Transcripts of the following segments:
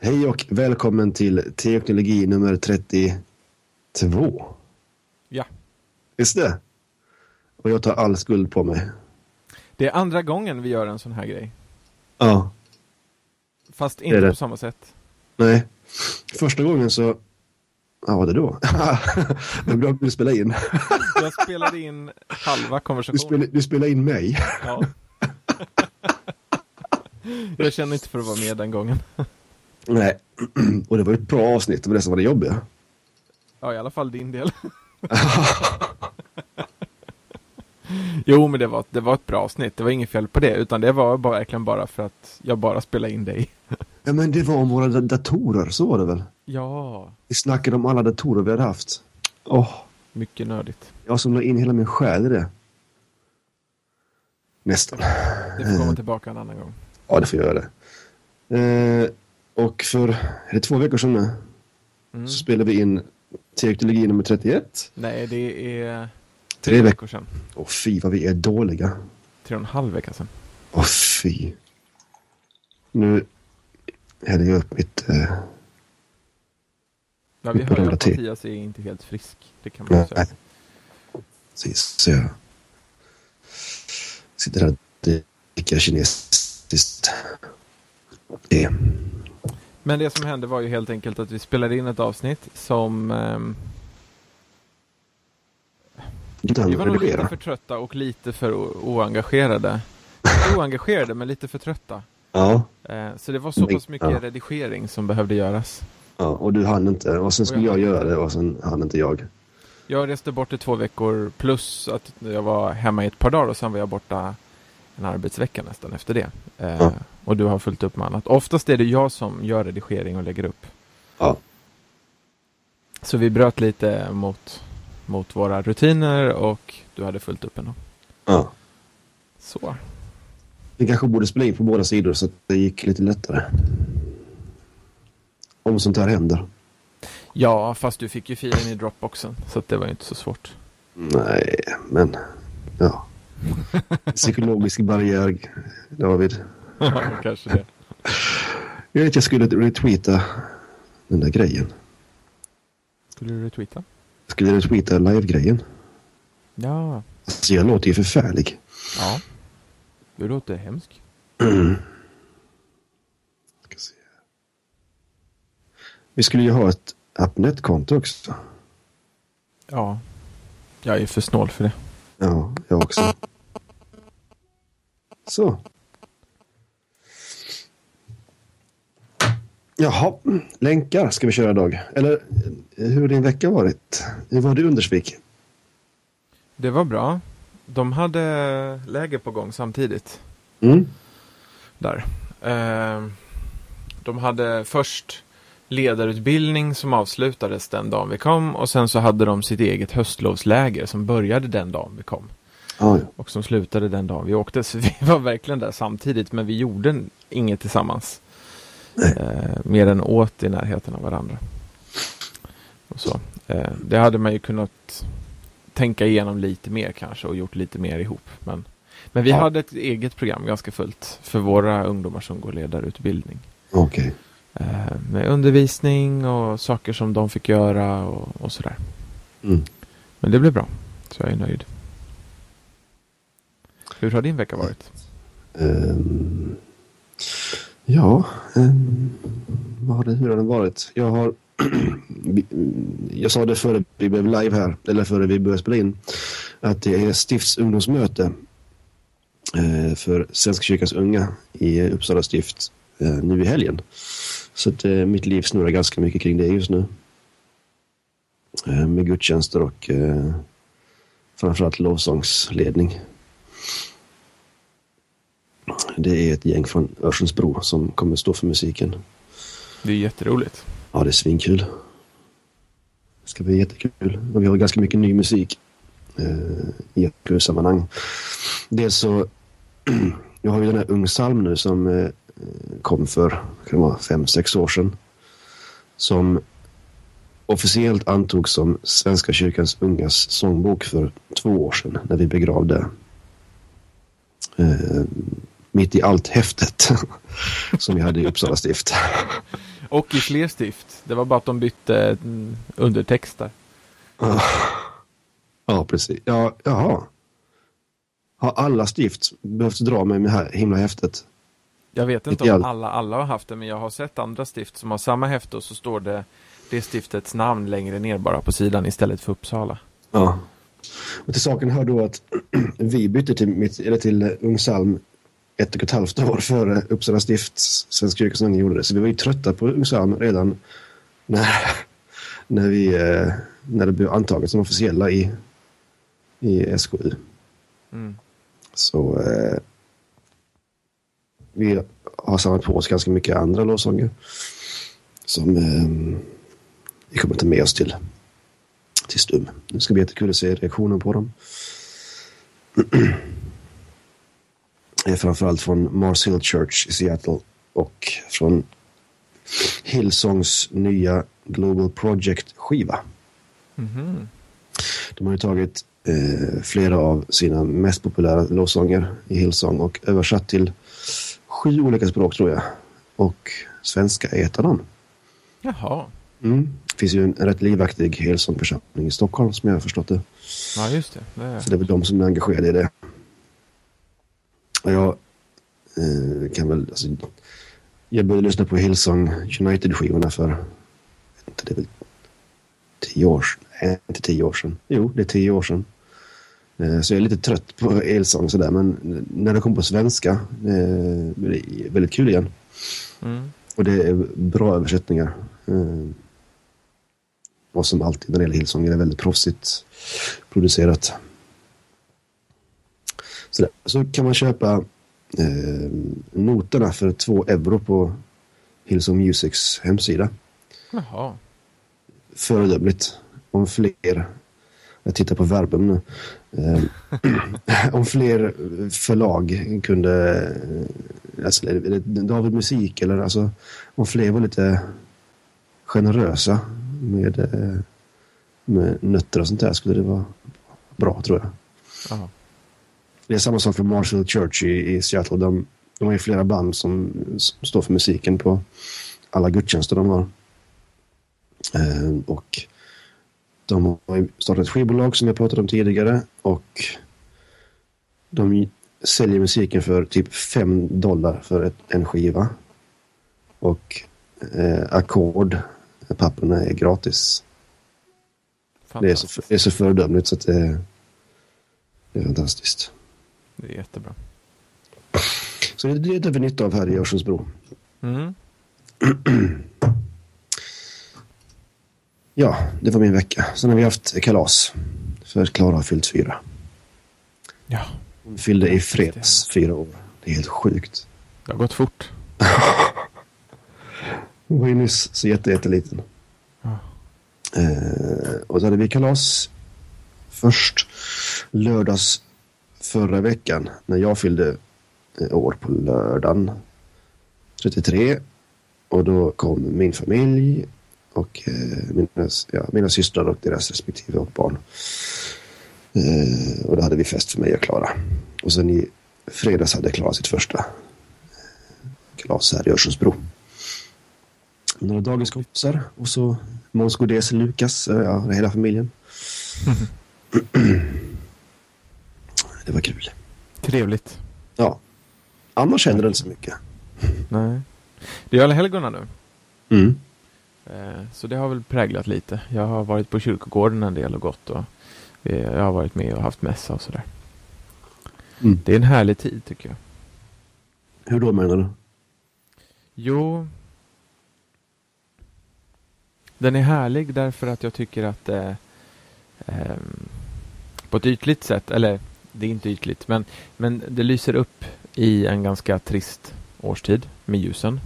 Hej och välkommen till Teknologi nummer 32. Ja. Visst det? Och jag tar all skuld på mig. Det är andra gången vi gör en sån här grej. Ja, Fast inte det. på samma sätt. nej. Första gången så... Ja, vad var det då? Jag glömde spela in. Jag spelade in halva Du konversationen. spelade, du spelade in mig. Ja. Jag känner inte för att vara med den gången. Nej, och det var ett bra avsnitt. Det var det som var det jobbiga. Ja, i alla fall din del. Jo, men det var, det var ett bra avsnitt. Det var inget fel på det, utan det var bara, verkligen bara för att jag bara spelade in dig. Ja, men det var om våra da- datorer, så var det väl? Ja, Vi snackade om alla datorer vi hade haft. Åh, mycket nördigt. jag som la in hela min själ i det. Nästan. Det får komma tillbaka en annan gång. Ja, det får jag göra det. Eh, och för, är det två veckor sedan nu? Mm. Så spelade vi in Teknologi nummer 31. Nej, det är Tre tre veckor. sedan. Åh fy vad vi är dåliga. Tre och en halv vecka sedan. Åh fy. Nu häller jag upp mitt... Eh, Ja, vi hör att. Mattias är inte helt frisk. Det kan man ju säga. nej. Precis, så jag sitter här och dricker kinesiskt. Det. Men det som hände var ju helt enkelt att vi spelade in ett avsnitt som ehm, Inte vi var nog lite för trötta och lite för oengagerade. Oengagerade men lite för trötta. Ja, Eh, så det var så pass mycket Ja. redigering som behövde göras. ja, och du hann inte. Och sen skulle Och jag jag göra det och sen hann inte jag. Jag reste bort i två veckor plus att jag var hemma i ett par dagar och sen var jag borta en arbetsvecka nästan efter det. Eh, Ja. Och du har fullt upp med annat. Oftast är det jag som gör redigering och lägger upp. Ja. Så vi bröt lite mot, mot våra rutiner och du hade fullt upp ändå. Ja. Så. Vi kanske borde spela in på båda sidor så att det gick lite lättare. Om sånt här händer. Ja, fast du fick ju filen i Dropboxen så det var ju inte så svårt. Nej, men ja. Psykologisk barriär, David. Kanske det. Jag vet jag skulle retweeta den där grejen. Skulle du retweeta? Jag skulle retweeta live-grejen. Ja. Alltså jag låter ju förfärlig. Ja. Du låter hemsk. Se. Vi skulle ju ha ett Appnet-konto också. Ja. Jag är för snål för det. Ja, jag också. Så. Jaha, länkar ska vi köra idag. Eller hur har din vecka varit? Hur var det i Undersvik? Det var bra. De hade läger på gång samtidigt. Mm. Där. Eh, de hade först ledarutbildning som avslutades den dagen vi kom och sen så hade de sitt eget höstlovsläger som började den dagen vi kom Ja, ja. och som slutade den dagen vi åkte. Så vi var verkligen där samtidigt men vi gjorde inget tillsammans. Eh, mer än åt i närheten av varandra. Och så. Eh, det hade man ju kunnat tänka igenom lite mer kanske och gjort lite mer ihop. Men, men vi Ja. hade ett eget program ganska fullt för våra ungdomar som går ledarutbildning. Okej. Eh, med undervisning och saker som de fick göra och, och sådär. Mm. Men det blev bra. Så jag är nöjd. Hur har din vecka varit? Ehm, ja, um, vad har det, hur har den varit? Jag har... jag sa det före vi blev live här, eller före vi började spela in, att det är stifts ungdomsmöte eh, för Svenska kyrkans unga i Uppsala stift eh, nu i helgen. Så att, eh, mitt liv snurrar ganska mycket kring det just nu. Eh, med gudstjänster och eh, framförallt lovsångsledning. Det är ett gäng från Örsundsbro som kommer stå för musiken. Det är jätteroligt. Ja, det är svinkul. Det ska bli jättekul. Och vi har ganska mycket ny musik eh, i ett sammanhang. Dels så, jag har ju den här Ung Salm nu som eh, kom för, kan vara, fem, sex år sedan. Som officiellt antogs som Svenska kyrkans ungas sångbok för två år sedan när vi begravde eh, mitt i allt häftet som vi hade i Uppsala stift. Och i fler stift. Det var bara att de bytte mm, undertexter. Ja, precis. Ja, jaha. Har alla stift behövt dra med det här himla häftet? Jag vet inte om all- alla, alla har haft det, men jag har sett andra stift som har samma häfte och så står det det stiftets namn längre ner bara på sidan istället för Uppsala. Ja. Och till saken hör då att vi bytte till, mitt, eller till Ungsalm ett och ett halvt år före Uppsala stift Svenska kyrkans ungdom gjorde det. Så vi var ju trötta på Ungsalm redan när, när, vi, eh, när det blev antaget som officiella i, i SKU. Mm. Så eh, vi har samlat på oss ganska mycket andra lovsånger som eh, vi kommer ta med oss till, till STUM. Det ska bli jättekul att se reaktionen på dem. Är framförallt från Mars Hill Church i Seattle och från Hillsongs nya Global Project-skiva. Mhm. De har ju tagit eh, flera av sina mest populära lovsånger i Hillsong och översatt till sju olika språk tror jag. Och svenska är ett av dem. Jaha, Mm. Det finns ju en rätt livaktig Hillsong-församling i Stockholm som jag har förstått det. ja just det. det är... Så det är väl de som är engagerade i det. Och jag eh, kan väl, alltså, jag började lyssna på Hillsong United-skivorna för, inte, det är väl tio år sedan. Nej, inte tio år sedan. Jo, det är tio år sedan. Eh, så jag är lite trött på Hillsong sådär, men när det kom på svenska, eh, blir det väldigt kul igen. Mm. Och det är bra översättningar. Eh, och som alltid när det gäller Hillsong är det väldigt proffsigt producerat. Så, där. så kan man köpa eh, noterna för två euro på Hillsong Musics hemsida. Jaha. Föredömligt. Om fler, jag tittar på verben nu. Eh, om fler förlag kunde, eh, alltså, David Musik eller alltså, om fler var lite generösa med, eh, med nötter och sånt där skulle det vara bra tror jag. Jaha. Det är samma sak för Marshall Church i, i Seattle. De, de har ju flera band som, som står för musiken på alla gudstjänster de har. Eh, och de har startat ett skivbolag som jag pratade om tidigare. Och de säljer musiken för typ 5 dollar för ett, en skiva. Och eh, ackord, papperna är gratis. Det är, så, det är så föredömligt så att det, det är fantastiskt. Det är jättebra. Så det, det tar vi nytta av här i Örsundsbro. Mm. Ja, det var min vecka. Sen har vi haft kalas. För Klara har fyllt fyra. Ja, Hon fyllde i fredags fyra år. Det är helt sjukt. det har gått fort. Hon var ju nyss så jätte, jätteliten. Ja. Eh, och så hade vi kalas först lördags förra veckan när jag fyllde eh, år på lördagen 33. Och då kom min familj och eh, mina, ja, mina systrar och deras respektive och barn. Eh, och då hade vi fest för mig och Klara. Och sen i fredags hade Klara sitt första eh, kalas här i Örsundsbro. Några dagens kompisar och så Måns Godés, Lukas, eh, ja, hela familjen. det var kul. Trevligt. Ja. Annars händer det inte så mycket. Nej. Det är alla helgona nu. Mm. Eh, Så det har väl präglat lite. Jag har varit på kyrkogården en del och gått och eh, jag har varit med och haft mässa och sådär. Mm. Det är en härlig tid tycker jag. Hur då menar du? Jo, den är härlig därför att jag tycker att eh, ehm, på ett ytligt sätt, eller det är inte ytligt, men, men det lyser upp i en ganska trist årstid med ljusen.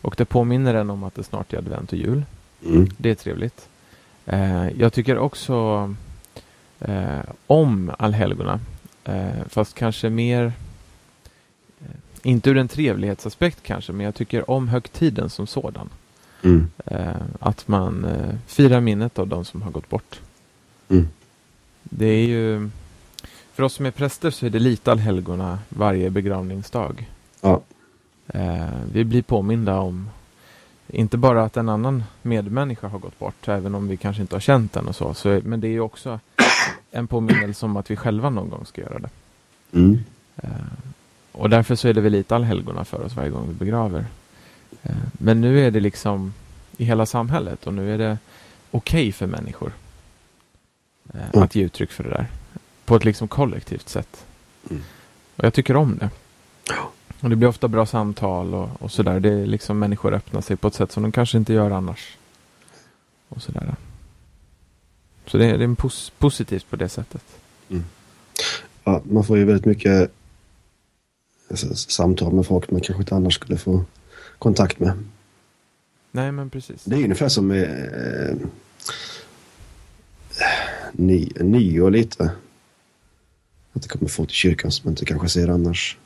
Och det påminner en om att det snart är advent och jul. Mm. Det är trevligt. Eh, jag tycker också eh, om allhelgona. Eh, fast kanske mer, eh, inte ur en trevlighetsaspekt kanske, men jag tycker om högtiden som sådan. Mm. Eh, att man eh, firar minnet av de som har gått bort. Mm. Det är ju, för oss som är präster så är det lite allhelgona varje begravningsdag. Ja. Eh, vi blir påminda om inte bara att en annan medmänniska har gått bort, även om vi kanske inte har känt den och så, så men det är ju också en påminnelse om att vi själva någon gång ska göra det. Mm. Eh, och därför så är det väl lite allhelgona för oss varje gång vi begraver. Eh, men nu är det liksom i hela samhället och nu är det okej okay för människor mm. att ge uttryck för det där. På ett liksom kollektivt sätt. Mm. Och jag tycker om det. Och det blir ofta bra samtal och, och sådär. Det är liksom människor öppnar sig på ett sätt som de kanske inte gör annars. Och sådär. Så det är, det är pos positivt på det sättet. Mm. Ja, man får ju väldigt mycket alltså, samtal med folk man kanske inte annars skulle få kontakt med. Nej, men precis. Det är ungefär som med eh, ny, nyår lite. Att det kommer folk till kyrkan som man inte kanske ser annars.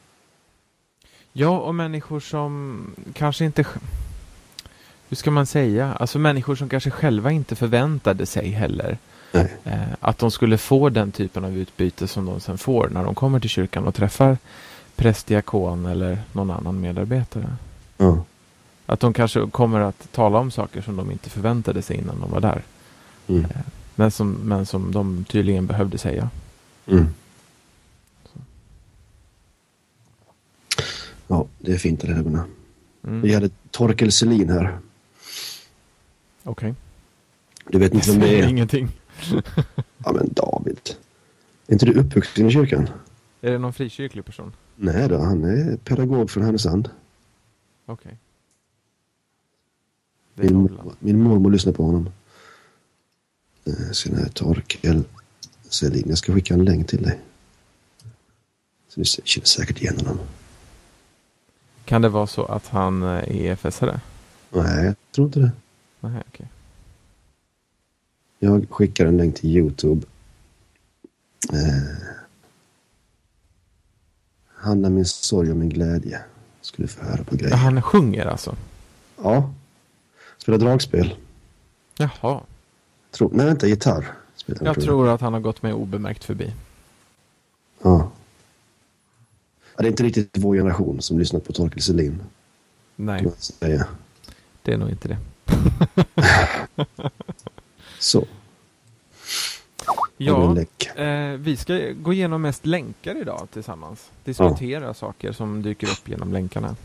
Ja, och människor som kanske inte... Hur ska man säga? Alltså människor som kanske själva inte förväntade sig heller. Nej. Eh, att de skulle få den typen av utbyte som de sen får när de kommer till kyrkan och träffar präst, diakon eller någon annan medarbetare. Ja. Att de kanske kommer att tala om saker som de inte förväntade sig innan de var där. Mm. Eh, men, som, men som de tydligen behövde säga. Mm. Ja, det är fint det här. Mm. Vi hade Torkel Selin här. Okej. Okay. Du vet inte vem det är? ingenting. ja, men David. Är inte du uppvuxen i kyrkan? Är det någon frikyrklig person? Nej då, han är pedagog från Härnösand. Okej. Okay. Min, min mormor lyssnar på honom. Eh, sen är Torkel Selin. Jag ska skicka en länk till dig. Så du känner säkert igen honom. Kan det vara så att han är EFS-are? Nej, jag tror inte det. Nej, okay. Jag skickar en länk till Youtube. Eh, han är min sorg och min glädje. Skulle få höra på grejer. Han sjunger alltså? Ja. Spelar dragspel. Jaha. Tror, nej, inte gitarr. Spelar jag tror att han har gått mig obemärkt förbi. Ja. Det är inte riktigt vår generation som lyssnar på Torkel Selin. Nej. Det är nog inte det. Så. Ja, eh, vi ska gå igenom mest länkar idag tillsammans. Diskutera ja. saker som dyker upp genom länkarna.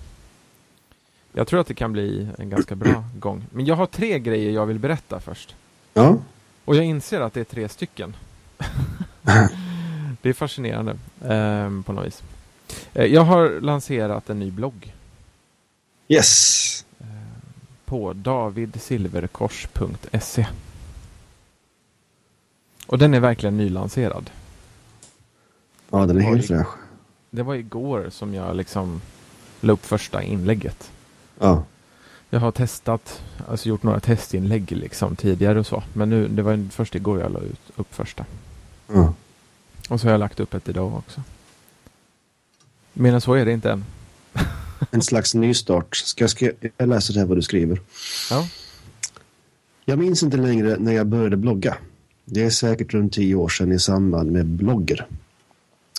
Jag tror att det kan bli en ganska bra gång. Men jag har tre grejer jag vill berätta först. Ja. Och jag inser att det är tre stycken. det är fascinerande eh, på något vis. Eh, jag har lanserat en ny blogg. Yes. Eh, på davidsilverkors.se. Och den är verkligen nylanserad. Ja, den är helt fräsch. Det var igår som jag liksom la upp första inlägget. Ja. Jag har testat, alltså gjort några testinlägg liksom tidigare och så. Men nu, det var först igår jag la ut, upp första. Ja. Och så har jag lagt upp ett idag också. Men så är det inte än. en slags nystart. Ska jag, ska jag läsa det här vad du skriver? Ja. Jag minns inte längre när jag började blogga. Det är säkert runt tio år sedan i samband med blogger.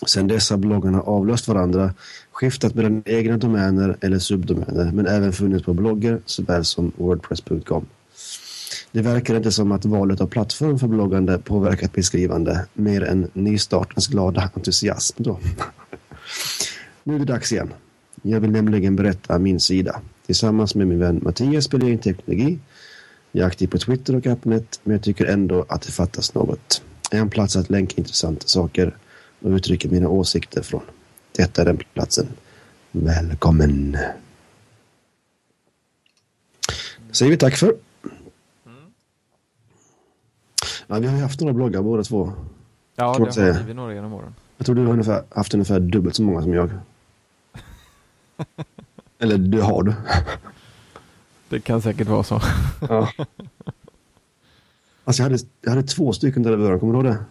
Sedan dess har bloggarna avlöst varandra, skiftat mellan egna domäner eller subdomäner, men även funnits på blogger såväl som Wordpress.com. Det verkar inte som att valet av plattform för bloggande påverkat mitt skrivande mer än nystartens glada entusiasm då. Nu är det dags igen. Jag vill nämligen berätta min sida. Tillsammans med min vän Mattias spelar jag in teknologi jag är aktiv på Twitter och Appnet, men jag tycker ändå att det fattas något. En plats att länka intressanta saker och uttrycka mina åsikter från. Detta är den platsen. Välkommen! Säger vi tack för. Ja, vi har ju haft några bloggar båda två. Ja, det har blivit några genom åren. Jag tror du har ungefär, haft ungefär dubbelt så många som jag. Eller det har du. Det kan säkert vara så. ja. Alltså jag hade, jag hade två stycken derivatörer, kommer du ihåg det?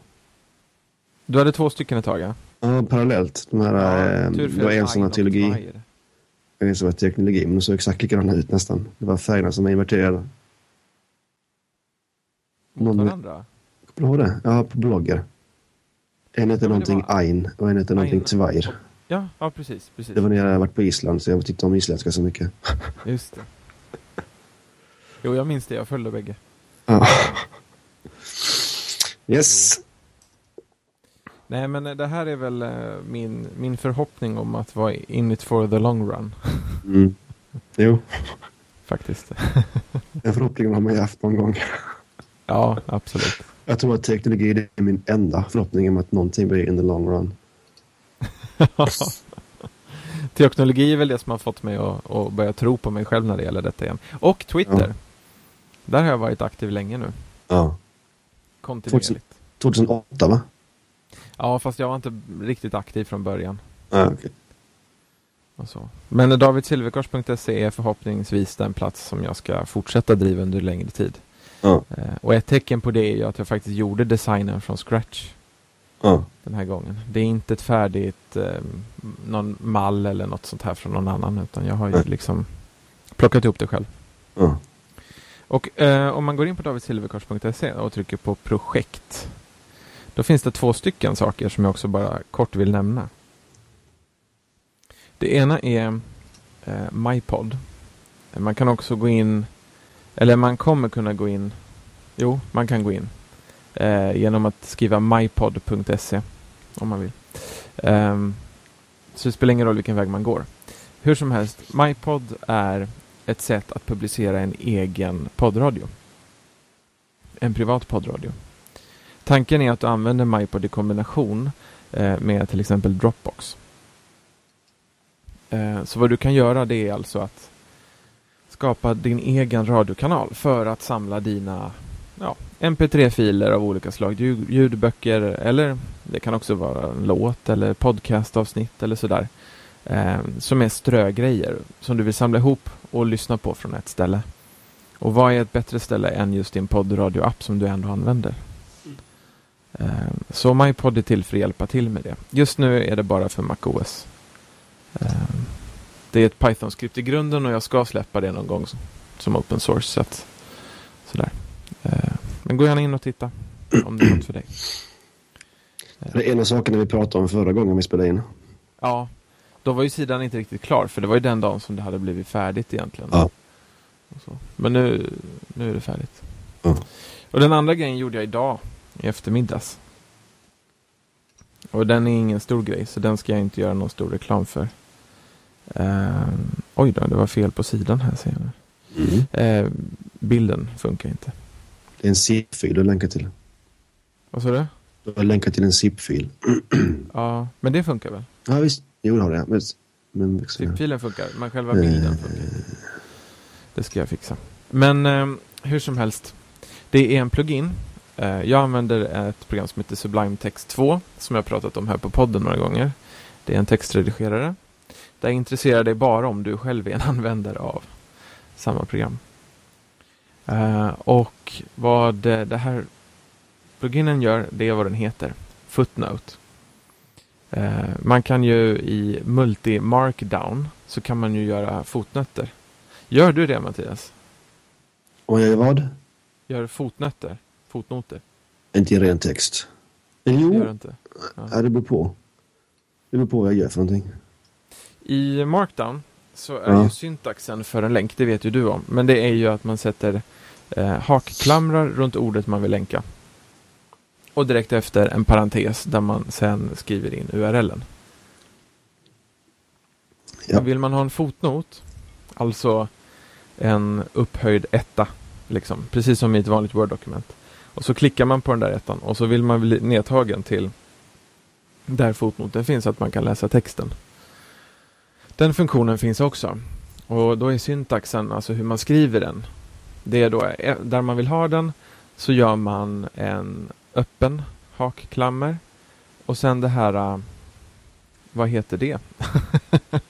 Du hade två stycken ett tag, ja? Ja, parallellt. De här, ja, eh, det var en som var teologi. En som var teknologi, men de såg exakt likadana ut nästan. Det var färgerna som var inverterade. Mot varandra? Kommer du ihåg det? Ja, på blogger. En hette ja, någonting var... Ein och en hette någonting Tvair. Ja, ja precis, precis. Det var när jag varit på Island så jag tyckte om isländska så mycket. Just det. Jo, jag minns det. Jag följde bägge. Ja. Yes. Nej, men det här är väl eh, min, min förhoppning om att vara in it for the long run. Mm. Jo, Faktiskt. den förhoppningen har man ju haft någon gång. ja, absolut. Jag tror att teknologi är min enda förhoppning om att någonting blir in the long run. Teknologi är väl det som har fått mig att, att börja tro på mig själv när det gäller detta igen. Och Twitter. Ja. Där har jag varit aktiv länge nu. Ja. Kontinuerligt. 2008 va? Ja, fast jag var inte riktigt aktiv från början. Ja, okej. Och så. Men davidsilverkors.se är förhoppningsvis den plats som jag ska fortsätta driva under längre tid. Ja. Eh, och ett tecken på det är ju att jag faktiskt gjorde designen från scratch Ja. den här gången. Det är inte ett färdigt, eh, någon mall eller något sånt här från någon annan, utan jag har ju Nej. liksom plockat ihop det själv. Ja. Och eh, om man går in på davidsilverkors.se och trycker på projekt, då finns det två stycken saker som jag också bara kort vill nämna. Det ena är eh, MyPod. Man kan också gå in, eller man kommer kunna gå in, jo, man kan gå in eh, genom att skriva mypod.se om man vill. Ehm, så det spelar ingen roll vilken väg man går. Hur som helst, MyPod är ett sätt att publicera en egen poddradio. En privat poddradio. Tanken är att du använder MyPod i kombination eh, med till exempel Dropbox. Eh, så vad du kan göra det är alltså att skapa din egen radiokanal för att samla dina ja, MP3-filer av olika slag, ljud, ljudböcker eller det kan också vara en låt eller podcastavsnitt eller sådär. Eh, som är strögrejer som du vill samla ihop och lyssna på från ett ställe. Och vad är ett bättre ställe än just din poddradioapp som du ändå använder? Eh, så MyPod är till för att hjälpa till med det. Just nu är det bara för MacOS. Eh, det är ett Python-skript i grunden och jag ska släppa det någon gång som, som open source. Så att, sådär. Eh, men gå gärna in och titta om det är något för dig. Det är en av sakerna vi pratade om förra gången vi spelade in. Ja, då var ju sidan inte riktigt klar för det var ju den dagen som det hade blivit färdigt egentligen. Ja. Och så. Men nu, nu är det färdigt. Ja. Och den andra grejen gjorde jag idag i eftermiddags. Och den är ingen stor grej så den ska jag inte göra någon stor reklam för. Ehm, oj då, det var fel på sidan här ser jag nu. Mm. Ehm, bilden funkar inte. Det är en zip-fil du länkar till. Vad sa du? Du har länkat till en zip-fil. Ja, men det funkar väl? Ja visst, jo det har det. Men, men Zip-filen funkar, men själva bilden funkar inte. Det ska jag fixa. Men eh, hur som helst. Det är en plugin. Eh, jag använder ett program som heter Sublime Text 2 som jag pratat om här på podden några gånger. Det är en textredigerare. Det intresserar dig bara om du själv är en användare av samma program. Eh, och vad det här pluginen gör, det är vad den heter. Footnote. Eh, man kan ju i multi-markdown så kan man ju göra fotnötter. Gör du det Mattias? Och jag gör vad? Gör fotnötter? Fotnoter? Inte i ren text. Det gör jo, inte? ja. det beror på. Det beror på vad jag gör för någonting. I markdown så är Ja. ju syntaxen för en länk, det vet ju du om. Men det är ju att man sätter eh, hakklamrar runt ordet man vill länka. Och direkt efter en parentes där man sen skriver in URLen. Ja. Vill man ha en fotnot, alltså en upphöjd etta, liksom, precis som i ett vanligt Word-dokument. Och så klickar man på den där ettan och så vill man bli nedtagen till där fotnoten finns, att man kan läsa texten. Den funktionen finns också. Och då är syntaxen, alltså hur man skriver den, det är då eh, där man vill ha den så gör man en öppen hakklammer och sen det här, eh, vad heter det?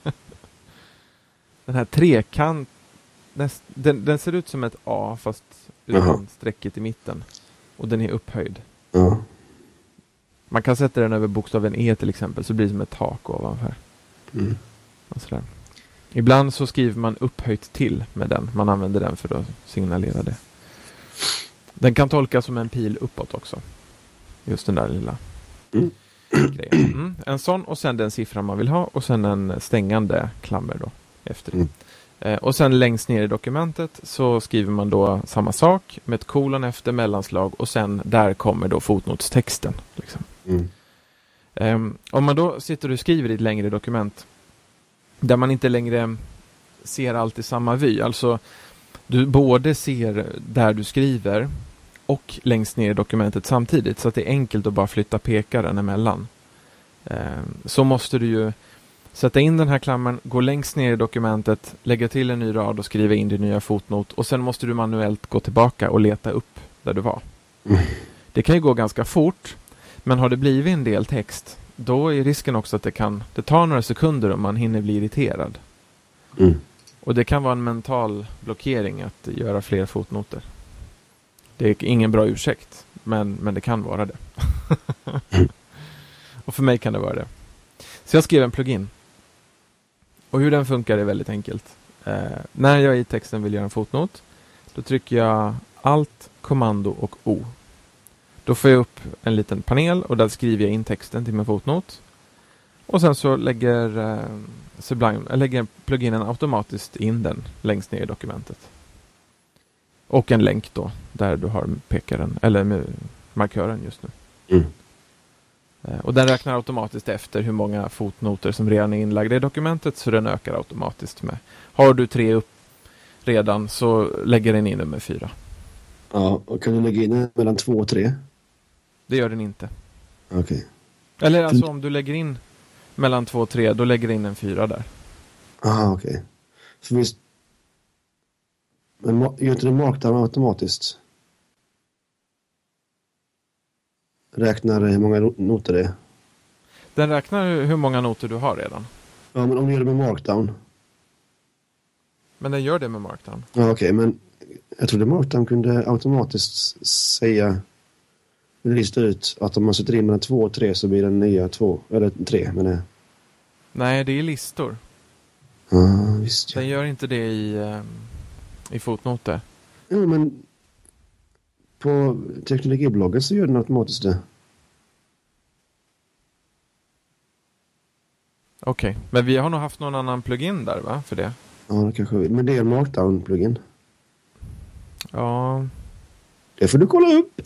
den här trekant, den, den ser ut som ett A fast utan Jaha. strecket i mitten. Och den är upphöjd. Ja. Man kan sätta den över bokstaven E till exempel så blir det som ett tak ovanför. Mm. Och sådär. Ibland så skriver man upphöjt till med den. Man använder den för att signalera det. Den kan tolkas som en pil uppåt också. Just den där lilla Mm. grejen. Mm. En sån och sen den siffra man vill ha och sen en stängande klammer då efter det. Mm. Eh, och sen längst ner i dokumentet så skriver man då samma sak med ett kolon efter mellanslag och sen där kommer då fotnotstexten. Liksom. Um, om man då sitter och skriver i ett längre dokument där man inte längre ser allt i samma vy, alltså du både ser där du skriver och längst ner i dokumentet samtidigt så att det är enkelt att bara flytta pekaren emellan. Um, så måste du ju sätta in den här klammen, gå längst ner i dokumentet, lägga till en ny rad och skriva in din nya fotnot och sen måste du manuellt gå tillbaka och leta upp där du var. Mm. Det kan ju gå ganska fort men har det blivit en del text, då är risken också att det kan, det tar några sekunder om man hinner bli irriterad. Mm. Och det kan vara en mental blockering att göra fler fotnoter. Det är ingen bra ursäkt, men, men det kan vara det. och för mig kan det vara det. Så jag skrev en plugin. Och hur den funkar är väldigt enkelt. Eh, när jag i texten vill göra en fotnot, då trycker jag Alt, kommando och O då får jag upp en liten panel och där skriver jag in texten till min fotnot. Och sen så lägger eh, Sublime, lägger pluginen automatiskt in den längst ner i dokumentet. Och en länk då, där du har pekaren, eller markören just nu. Mm. Eh, och den räknar automatiskt efter hur många fotnoter som redan är inlagda i dokumentet, så den ökar automatiskt med. Har du tre upp redan så lägger den in nummer fyra. Ja, och kan du lägga in mellan två och tre? Det gör den inte. Okej. Okay. Eller alltså om du lägger in mellan två och tre, då lägger du in en fyra där. Aha, okej. Okay. Visst... Men gör inte det markdown automatiskt? Räknar hur många noter det är? Den räknar hur många noter du har redan. Ja, men om du gör det med markdown? Men den gör det med markdown. Ja, okej, okay, men jag trodde markdown kunde automatiskt säga lista ut att om man sätter in mellan två och tre så blir det nya två, eller tre men det... Nej, det är listor. Ja, visst. Den gör inte det i, um, i fotnoter. Jo, men på teknologibloggen så gör den automatiskt det. Okej, okay. men vi har nog haft någon annan plugin där va, för det? Ja, det kanske vi. Men det är en markdown-plugin. Ja. Det får du kolla upp.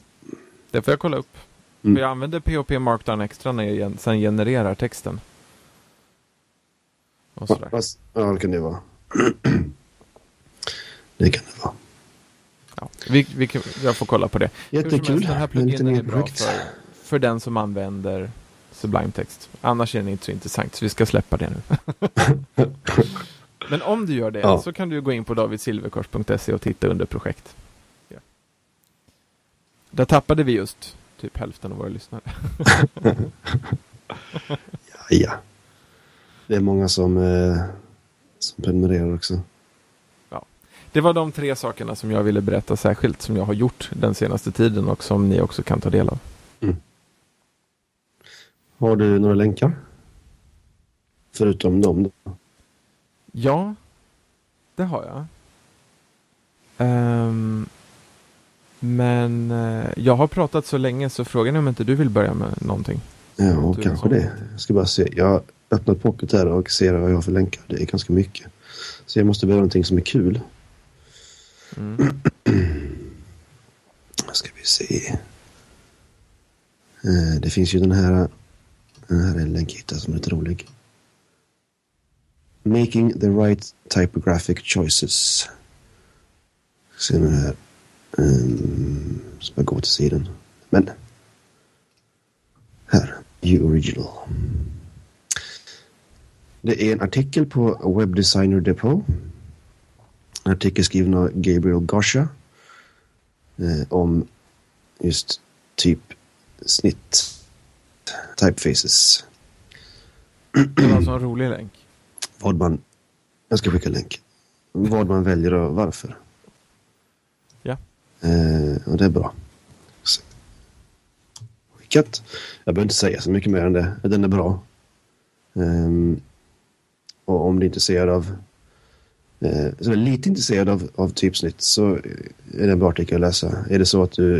Det får jag kolla upp. Mm. För jag använder POP Markdown extra när jag sen genererar texten. Och sådär. Ja, ja, det kan det vara. det kan det vara. Ja, vi, vi, jag får kolla på det. Jättekul. Helst, den här pluginen är bra för, för den som använder Sublime Text. Annars är den inte så intressant, så vi ska släppa det nu. Men om du gör det ja. så kan du gå in på davidsilverkors.se och titta under projekt. Där tappade vi just typ hälften av våra lyssnare. ja, ja. Det är många som, eh, som prenumererar också. Ja. Det var de tre sakerna som jag ville berätta särskilt som jag har gjort den senaste tiden och som ni också kan ta del av. Mm. Har du några länkar? Förutom dem? Då? Ja, det har jag. Um, men eh, jag har pratat så länge så frågan är om inte du vill börja med någonting. Ja, kanske det. Jag ska bara se. Jag har öppnat Pocket här och ser vad jag har för länkar. Det är ganska mycket. Så jag måste välja någonting som är kul. Mm. ska vi se. Eh, det finns ju den här. Den här är en länk hittad som är lite rolig. Making the right typographic choices. Se nu här. Um, ska jag gå till sidan. Men. Här. You original. Det är en artikel på Web Designer Depot. En artikel skriven av Gabriel Gosha. Eh, om just typ snitt. Typefaces. Det var alltså en rolig länk. Vad man... Jag ska skicka länk. Vad man väljer och varför. Eh, och det är bra. Skickat. Jag behöver inte säga så mycket mer än det. Den är bra. Ehm, och om du är intresserad av eh, så är lite intresserad av, av typsnitt så är det en bra artikel att läsa. Är det så att du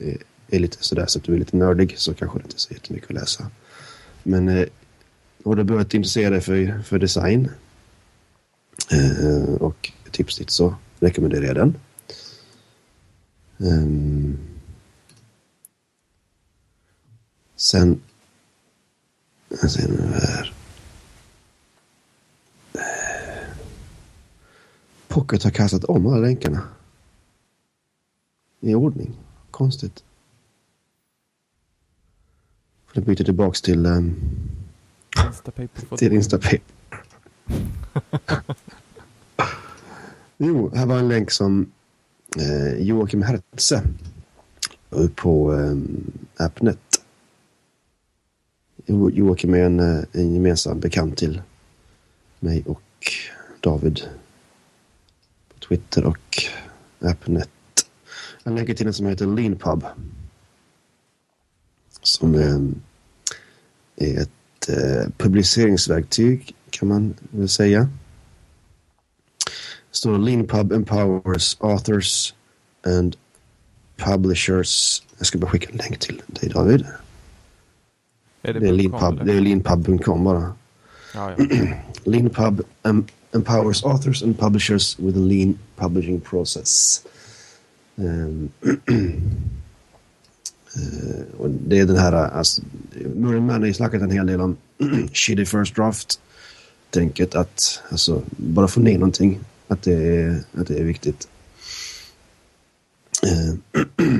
eh, är lite sådär så att du är lite nördig så kanske det inte är så jättemycket att läsa. Men eh, har du börjat intressera dig för, för design Eh, och typsnitt så rekommenderar jag den. Um, sen... Jag ser nu här. Pocket har kastat om alla länkarna. I ordning. Konstigt. Får byta tillbaks till... Um, Instapaper. till Instapaper. jo, här var en länk som eh, Joakim Hertze på eh, Appnet. Jo, Joakim är en, eh, en gemensam bekant till mig och David på Twitter och Appnet. Han länkar till en som heter Leanpub. Som är, är ett eh, publiceringsverktyg kan man väl säga. Står Leanpub empowers authors and publishers. Jag ska bara skicka en länk till dig David. Är det, Det är .com, leanpub, eller? det är leanpub.com bara. Ja, ja. Leanpub em- empowers authors and publishers with a lean publishing process. Eh, och det är den här, alltså, Murray Mann har ju snackat en hel del om shitty first draft. Tänket att alltså, bara få ner någonting, att det är, att det är viktigt. Eh,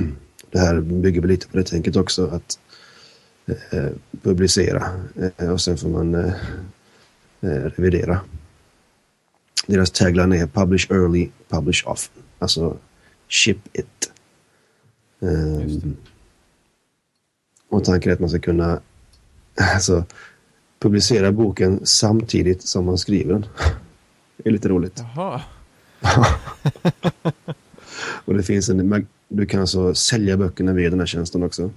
det här bygger väl lite på det tänket också, att eh, publicera eh, och sen får man revidera. Deras tagline är Publish early, publish often. Alltså ship it. Och tanken är att man ska kunna alltså, publicera boken samtidigt som man skriver den. Det är lite roligt. Jaha. Och det finns en, du kan alltså sälja böckerna via den här tjänsten också.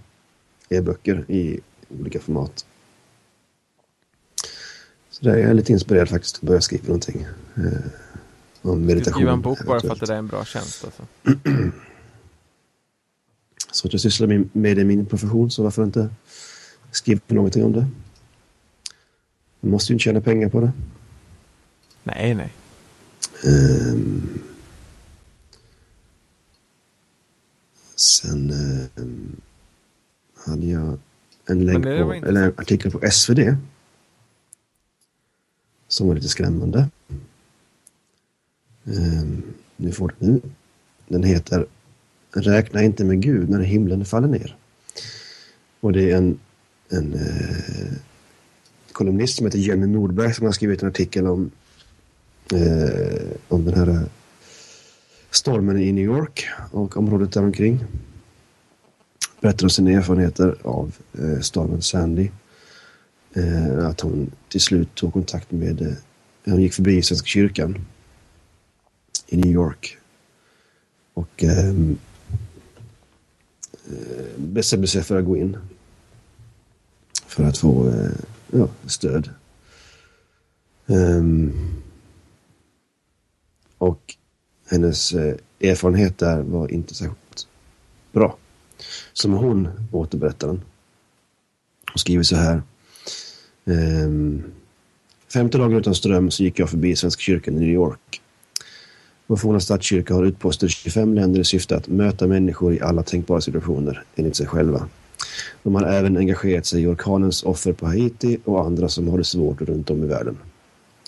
E-böcker i olika format. Så där är jag lite inspirerad faktiskt att börja skriva någonting. Eh, om meditation. skriver en bok bara för att det är en bra tjänst alltså. Så att jag sysslar med det i min profession, så varför inte skriva någonting om det? Man måste ju inte tjäna pengar på det. Nej, nej. Ehm. sen ehm, hade jag en länk på, eller en artikel på SvD. Som var lite skrämmande. Ehm, nu får du nu. Den heter Räkna inte med Gud när himlen faller ner. Och det är en, en eh, kolumnist som heter Jenny Nordberg som har skrivit en artikel om eh, om den här eh, stormen i New York och området däromkring. Berättar om sina erfarenheter av eh, stormen Sandy. Eh, att hon till slut tog kontakt med, eh, hon gick förbi Svenska kyrkan i New York. Och ehm, eh, bestämde sig för att gå in. För att få eh, ja, stöd. Ehm, och hennes eh, erfarenhet där var inte särskilt bra. Som hon återberättar den. Hon skriver så här. Ehm, femte dagen utan ström så gick jag förbi Svenska kyrkan i New York. Vår forna statskyrka har utposter i 25 länder i syfte att möta människor i alla tänkbara situationer, enligt sig själva. De har även engagerat sig i orkanens offer på Haiti och andra som har det svårt runt om i världen.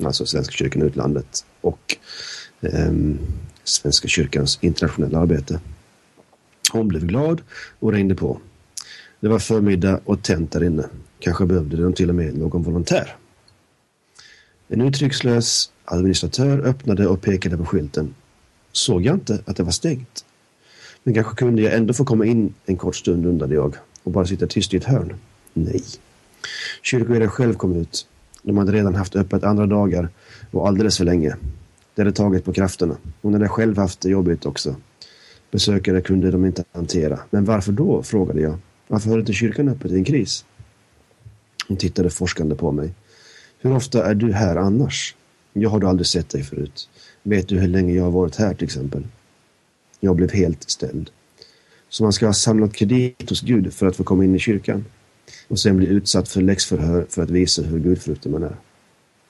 Alltså Svenska kyrkan i utlandet och Ehm, Svenska kyrkans internationella arbete. Hon blev glad och ringde på. Det var förmiddag och tänt där inne. Kanske behövde de till och med någon volontär. En uttryckslös administratör öppnade och pekade på skylten. Såg jag inte att det var stängt? Men kanske kunde jag ändå få komma in en kort stund undrade jag och bara sitta tyst i ett hörn. Nej. Kyrkoherden själv kom ut. De hade redan haft öppet andra dagar och alldeles för länge. Det hade tagit på krafterna. Hon hade själv haft det jobbigt också. Besökare kunde de inte hantera. Men varför då? frågade jag. Varför höll inte kyrkan öppet i en kris? Hon tittade forskande på mig. Hur ofta är du här annars? Jag har då aldrig sett dig förut. Vet du hur länge jag har varit här till exempel? Jag blev helt ställd. Så man ska ha samlat kredit hos Gud för att få komma in i kyrkan. Och sen bli utsatt för läxförhör för att visa hur gudfruktig man är.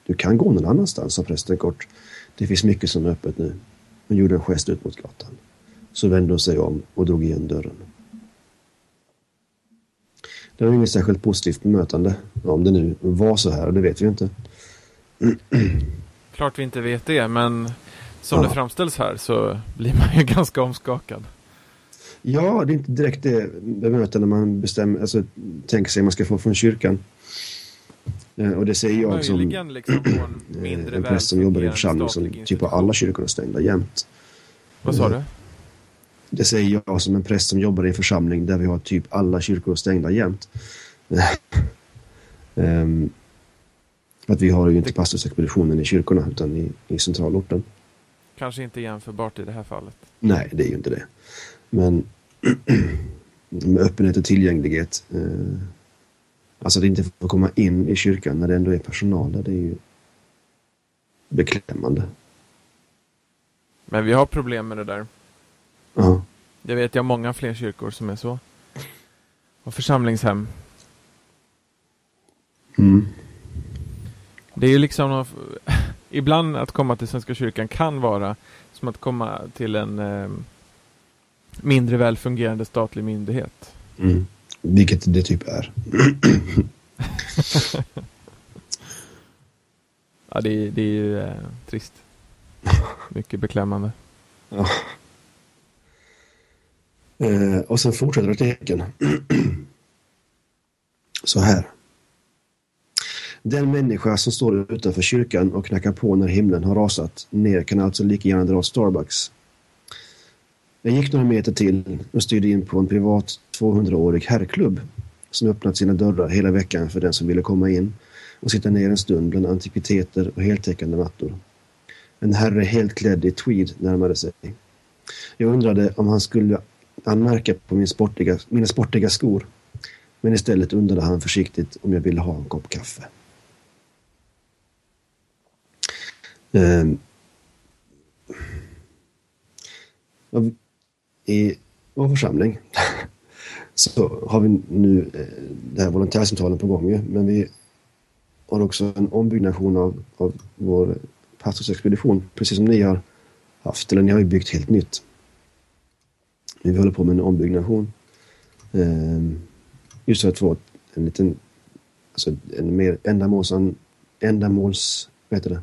Du kan gå någon annanstans, sa prästen kort. Det finns mycket som är öppet nu. Hon gjorde en gest ut mot gatan. Så vände hon sig om och drog igen dörren. Det var inget särskilt positivt bemötande. Om det nu var så här, det vet vi inte. Klart vi inte vet det, men som Ja. det framställs här så blir man ju ganska omskakad. Ja, det är inte direkt det bemötande man bestämmer, alltså, tänker sig man ska få från kyrkan. Eh, Och det säger jag som liksom en eh, en präst som jobbar i en församling som typ har alla kyrkorna stängda jämt. Vad sa du? Det säger jag som en präst som jobbar i en församling där vi har typ alla kyrkor stängda jämt. För att vi har ju inte pastorsexpeditionen i kyrkorna utan i, i centralorten. Kanske inte jämförbart i det här fallet. Nej, det är ju inte det. Men med öppenhet och tillgänglighet. Eh, alltså att inte få komma in i kyrkan när det ändå är personal där, det är ju beklämmande. Men vi har problem med det där. Ja. Jag vet jag har många fler kyrkor som är så. Och församlingshem. Mm. Det är ju liksom Ibland att komma till Svenska kyrkan kan vara som att komma till en eh, mindre väl fungerande statlig myndighet. Mm. Vilket det typ är. Ja, det, är- det är ju eh, trist. Mycket beklämmande. Ja. Eh, och sen fortsätter artikeln. Så här. Den människa som står utanför kyrkan och knackar på när himlen har rasat ner kan alltså lika gärna dra Starbucks. Jag gick några meter till och styrde in på en privat 200-årig herrklubb som öppnat sina dörrar hela veckan för den som ville komma in och sitta ner en stund bland antikviteter och heltäckande mattor. En herre helt klädd i tweed närmade sig. Jag undrade om han skulle anmärka på min sportiga, mina sportiga skor. Men istället undrade han försiktigt om jag ville ha en kopp kaffe. Um, i vår församling så har vi nu eh, det här volontärsamtalen på gång ju, men vi har också en ombyggnation av, av vår pastorsexpedition, precis som ni har haft, eller ni har ju byggt helt nytt. Men vi håller på med en ombyggnation. Ehm, just för att få en liten, alltså en mer ändamålsan, ändamåls, vad heter det?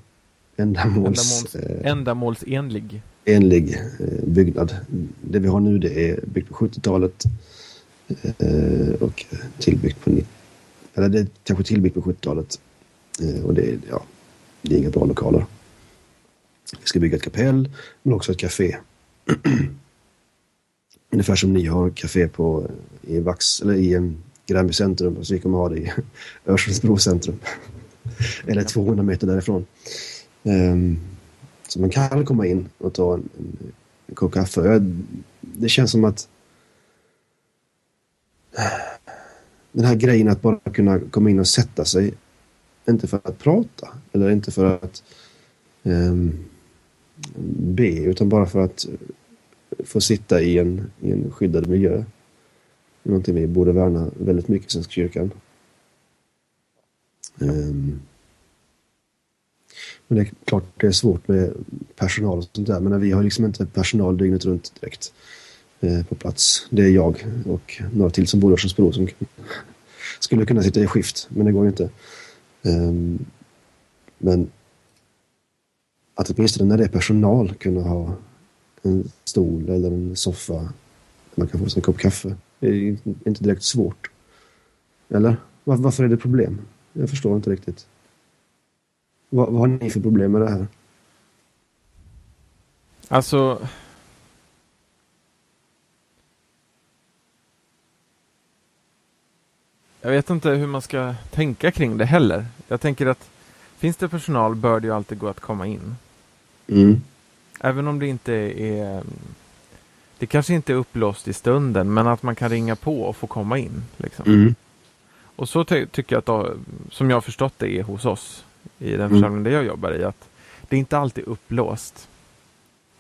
Ändamåls, Ändamåls, eh, ändamålsenlig enlig eh, byggnad. Det vi har nu det är byggt på 70-talet eh, och tillbyggt på 90 eller det är kanske tillbyggt på 70-talet. Eh, och det är, ja, det är inga bra lokaler. Vi ska bygga ett kapell men också ett café. Ungefär som ni har café på i Vax eller i Gränby centrum så vi kommer ha det i Örsundsbro centrum. eller 200 meter därifrån. Um, så man kan komma in och ta en, en, en kopp kaffe. Jag, det känns som att den här grejen att bara kunna komma in och sätta sig, inte för att prata eller inte för att um, be, utan bara för att få sitta i en, i en skyddad miljö. Det är någonting vi borde värna väldigt mycket i Svenska kyrkan. Um, men det är klart det är svårt med personal och sånt där. Men vi har liksom inte personal dygnet runt direkt eh, på plats. Det är jag och några till som bor i Örsundsbro som skulle kunna sitta i skift. Men det går ju inte. Ehm, men att åtminstone när det är personal kunna ha en stol eller en soffa. Man kan få sig en kopp kaffe. Det är inte direkt svårt. Eller? Varför är det problem? Jag förstår inte riktigt. Vad, vad har ni för problem med det här? Alltså... Jag vet inte hur man ska tänka kring det heller. Jag tänker att finns det personal bör det ju alltid gå att komma in. Mm. Även om det inte är... Det kanske inte är upplåst i stunden, men att man kan ringa på och få komma in. Liksom. Mm. Och så ty tycker jag att, som jag har förstått det är hos oss i den Mm. församling där jag jobbar i, att det är inte alltid upplåst.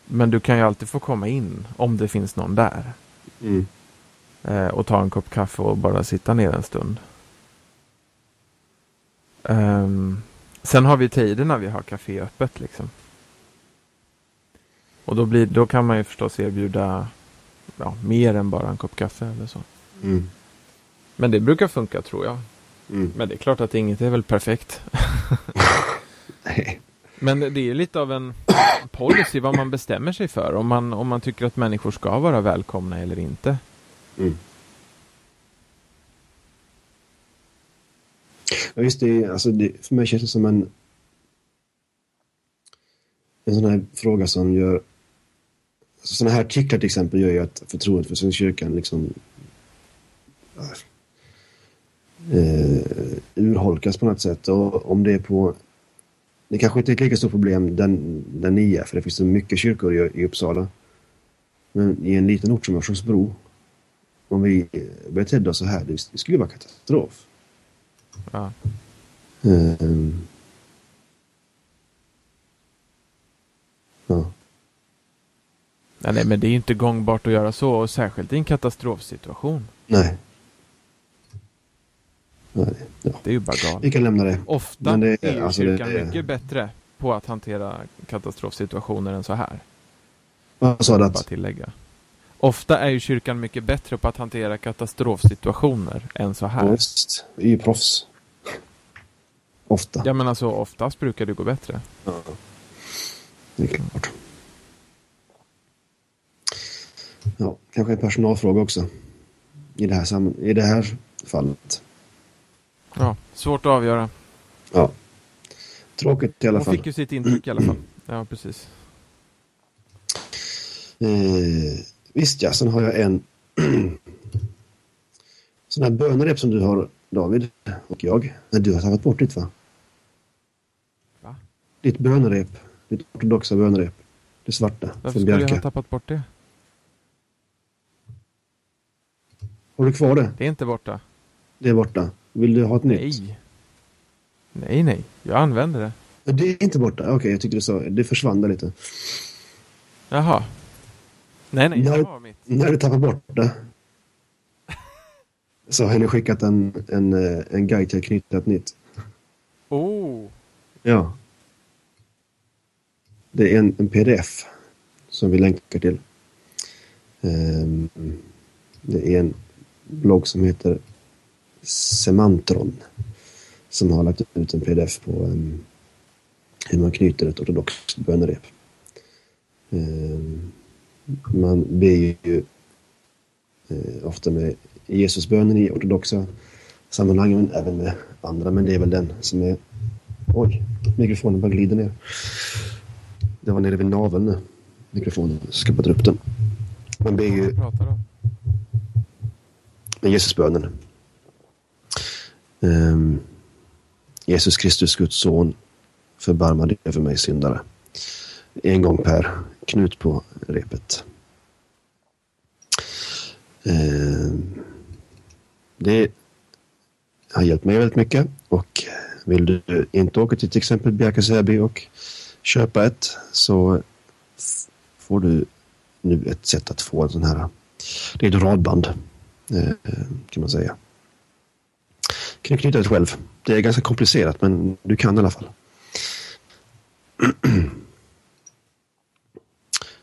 Men du kan ju alltid få komma in om det finns någon där. Mm. Eh, och ta en kopp kaffe och bara sitta ner en stund. Ehm, sen har vi tider när vi har café öppet liksom. Och då, blir, då kan man ju förstås erbjuda ja, mer än bara en kopp kaffe eller så. Mm. Men det brukar funka tror jag. Mm. Men det är klart att inget är väl perfekt. Men det är lite av en policy vad man bestämmer sig för. Om man, om man tycker att människor ska vara välkomna eller inte. Mm. Ja, just det, alltså det. För mig känns det som en en sån här fråga som gör alltså sådana här artiklar till exempel gör ju att förtroendet för Svenska kyrkan liksom eh, urholkas på något sätt. Och om det är på... Det kanske inte är ett lika stort problem där, där ni är, för det finns så mycket kyrkor i, i Uppsala. Men i en liten ort som Örsundsbro, om vi betedde oss så här, det, skulle vara katastrof. Ja. Ja. Ja, nej, men det är ju inte gångbart att göra så, och särskilt i en katastrofsituation. Nej. Ja. Det är ju bara galet. Vi kan lämna det. Ofta det- är ju alltså det- kyrkan mycket bättre på att hantera katastrofsituationer än så här. Vad sa du? Bara tillägga. Ofta är ju kyrkan mycket bättre på att hantera katastrofsituationer än så här. Just, vi är ju proffs. Ofta. Ja men alltså oftast brukar det gå bättre. Ja. Det är klart. Ja, kanske en personalfråga också. I det här, i det här fallet. Ja, svårt att avgöra. Ja. Tråkigt i alla Hon fall. fick ju sitt intryck i alla fall. Ja, precis. Eh, visst ja, sen har jag en sån här bönerep som du har David och jag. Nej, du har tappat bort ditt va? Va? Ditt bönerep. Ditt ortodoxa bönerep. Det svarta Varför skulle jag Bjerke. ha tappat bort det? Har du kvar det? Det är inte borta. Det är borta. Vill du ha ett nytt? Nej. Nej, nej. Jag använder det. Det är inte borta? Okej, jag tyckte du sa det försvann där lite. Jaha. Nej, nej. Nej. Det var mitt. När du tappar bort det så har ni skickat en, en, eh, en guide till att knyta ett nytt. Oh. Ja. Det är en, en pdf som vi länkar till. Ehm, det är en blogg som heter Semantron som har lagt ut en pdf på em, hur man knyter ett ortodoxt bönerep. Ehm, man ber ju eh, ofta med Jesusbönen i ortodoxa sammanhang, men även med andra, men det är väl den som är Oj, mikrofonen bara glider ner. Det var nere vid naveln nu. Mikrofonen. Jag ska bara dra upp den. Man ber ju med Jesusbönen. Um, Jesus Kristus, Guds son, förbarma dig över mig syndare. En gång per knut på repet. Ehm, det har hjälpt mig väldigt mycket och vill du inte åka till till exempel Bjärka-Säby och köpa ett så får du nu ett sätt att få en sån här. Det är ett radband eh, kan man säga. Kan knyta det själv. Det är ganska komplicerat men du kan i alla fall.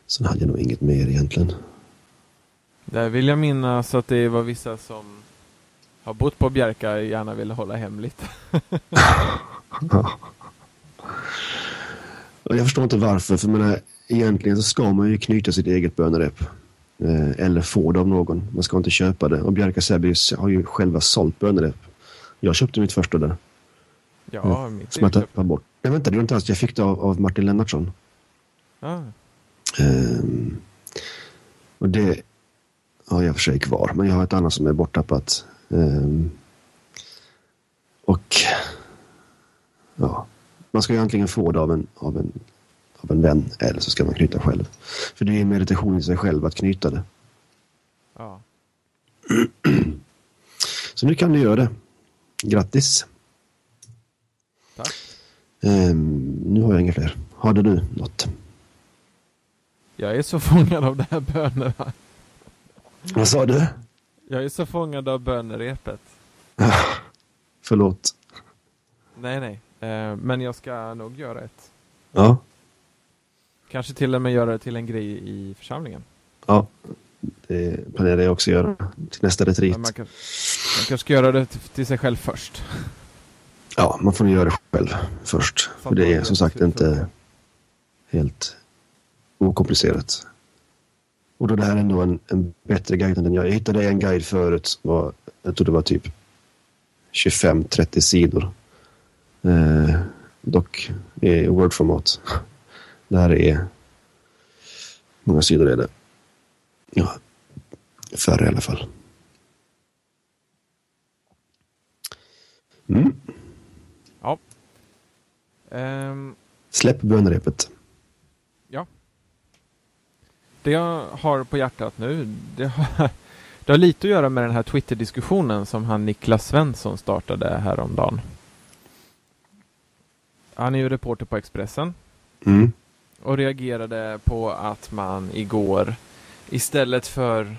Sen hade jag nog inget mer egentligen. Där vill jag minnas att det var vissa som har bott på Bjärka gärna ville hålla hemligt. Jag förstår inte varför, för menar, egentligen så ska man ju knyta sitt eget bönerep. Eh, eller få det av någon. Man ska inte köpa det. Och Bjärka Säby har ju själva sålt bönerep. Jag köpte mitt första där, Ja, mitt som jag tappade bort. Jag vänta, det var inte alls. Jag fick det av, av Martin Lennartsson. ja. Ehm, och det har jag för sig kvar, men jag har ett annat som är borttappat. Ehm, och ja, man ska ju antingen få det av en, av, en, av en vän eller så ska man knyta själv. För det är en meditation i sig själv att knyta det. ja. Så nu kan du göra det. Grattis! Tack. Ehm, nu har jag inga fler. Hade du något? Jag är så fångad av det här bönerna. Vad sa du? Jag är så fångad av bönerepet. Förlåt. Nej, nej. Eh, men jag ska nog göra ett. Ja. Kanske till och med göra det till en grej i församlingen. Ja, det planerar jag också göra till nästa retreat. Man, kan, man kanske ska göra det till sig själv först. Ja, man får göra det själv först. För det är som sagt inte helt okomplicerat. Och då det här är ändå en, en bättre guide än den jag. Jag hittade en guide förut. Var, jag tror det var typ 25-30 sidor. Eh, dock i Word-format. Det här är... många sidor är det? Ja, färre i alla fall. Mm. Ja. Um, Släpp bönrepet. Ja. Det jag har på hjärtat nu, det har, det har lite att göra med den här Twitter-diskussionen som han Niklas Svensson startade häromdagen. Han är ju reporter på Expressen. Mm. Och reagerade på att man igår istället för,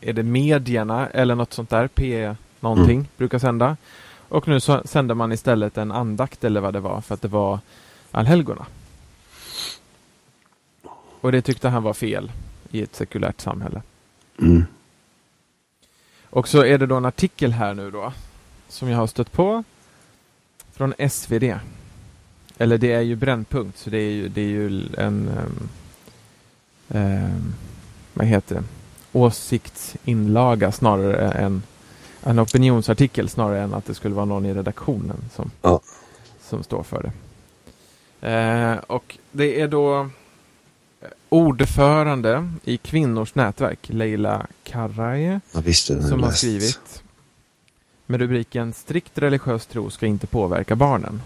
är det medierna eller något sånt där, P någonting, mm. brukar sända. Och nu så sände man istället en andakt eller vad det var för att det var allhelgona. Och det tyckte han var fel i ett sekulärt samhälle. Mm. Och så är det då en artikel här nu då som jag har stött på från SvD. Eller det är ju Brännpunkt, så det är ju, det är ju en um, um, vad heter det? Åsiktsinlaga snarare än en opinionsartikel snarare än att det skulle vara någon i redaktionen som, ja. som står för det. Eh, och det är då ordförande i Kvinnors nätverk, Leila Karaje, ja, som har skrivit med rubriken Strikt religiös tro ska inte påverka barnen.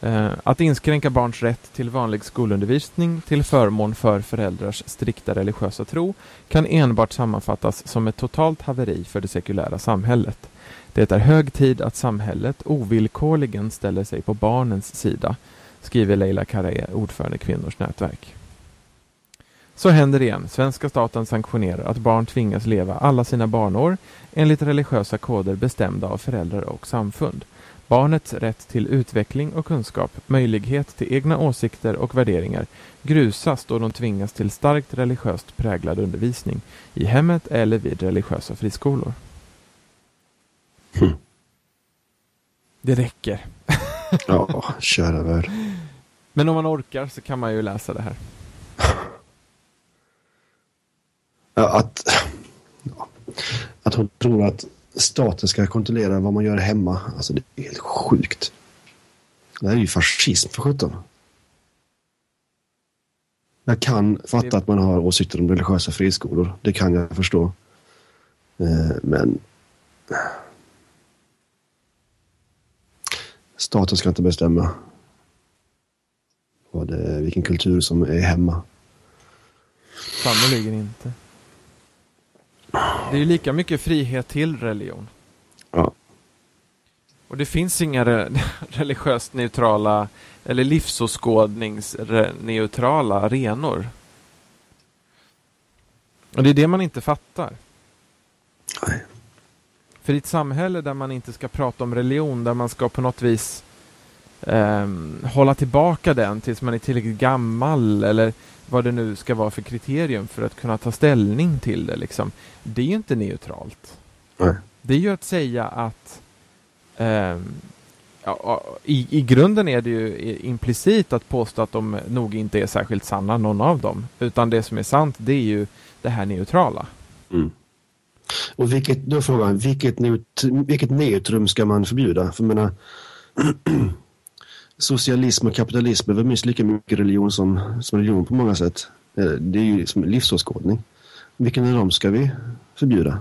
Eh, att inskränka barns rätt till vanlig skolundervisning till förmån för föräldrars strikta religiösa tro kan enbart sammanfattas som ett totalt haveri för det sekulära samhället. Det är hög tid att samhället ovillkorligen ställer sig på barnens sida, skriver Leila Karaye, ordförande Kvinnors nätverk. Så händer det igen. Svenska staten sanktionerar att barn tvingas leva alla sina barnår enligt religiösa koder bestämda av föräldrar och samfund. Barnets rätt till utveckling och kunskap, möjlighet till egna åsikter och värderingar grusas då de tvingas till starkt religiöst präglad undervisning i hemmet eller vid religiösa friskolor. Mm. Det räcker. ja, kära värld. Men om man orkar så kan man ju läsa det här. Ja, att, att hon tror att staten ska kontrollera vad man gör hemma. Alltså det är helt sjukt. Det här är ju fascism för sjutton. Jag kan fatta att man har åsikter om religiösa friskolor. Det kan jag förstå. Eh, men staten ska inte bestämma vad det, vilken kultur som är hemma. Sannerligen inte. Det är ju lika mycket frihet till religion. Ja. Och det finns inga re religiöst neutrala eller livsåskådningsneutrala arenor. Och det är det man inte fattar. Nej. För i ett samhälle där man inte ska prata om religion, där man ska på något vis eh, hålla tillbaka den tills man är tillräckligt gammal eller vad det nu ska vara för kriterium för att kunna ta ställning till det. Liksom. Det är ju inte neutralt. Nej. Det är ju att säga att eh, ja, i, i grunden är det ju implicit att påstå att de nog inte är särskilt sanna, någon av dem. Utan det som är sant, det är ju det här neutrala. Mm. Och vilket, då frågan, vilket, neut, vilket neutrum ska man förbjuda? För menar, socialism och kapitalism är väl minst lika mycket religion som, som religion på många sätt. Eh, det är ju som livsåskådning. Vilken av dem ska vi förbjuda?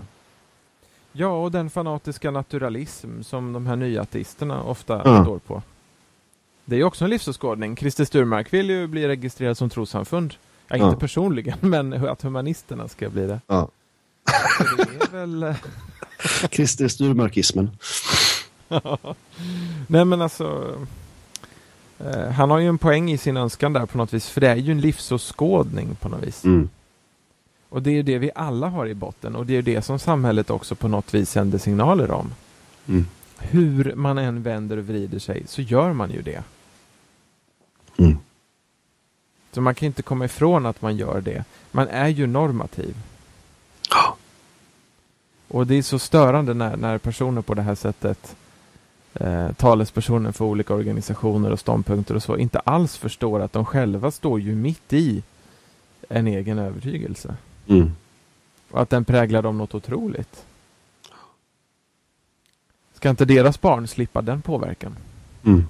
Ja, och den fanatiska naturalism som de här nya ateisterna ofta ja. står på. Det är ju också en livsåskådning. Christer Sturmark vill ju bli registrerad som trossamfund. Ja, inte ja. personligen, men att humanisterna ska bli det. Ja. det är väl... Eh, Christer Sturmarkismen. Nej, men alltså... Eh, han har ju en poäng i sin önskan där på något vis, för det är ju en livsåskådning på något vis. Mm. Och det är det vi alla har i botten och det är det som samhället också på något vis sänder signaler om. Mm. Hur man än vänder och vrider sig så gör man ju det. Mm. Så man kan inte komma ifrån att man gör det. Man är ju normativ. Ja. Och det är så störande när, när personer på det här sättet eh, talespersoner för olika organisationer och ståndpunkter och så inte alls förstår att de själva står ju mitt i en egen övertygelse. Mm. Och att den präglar dem något otroligt. Ska inte deras barn slippa den påverkan? Mm.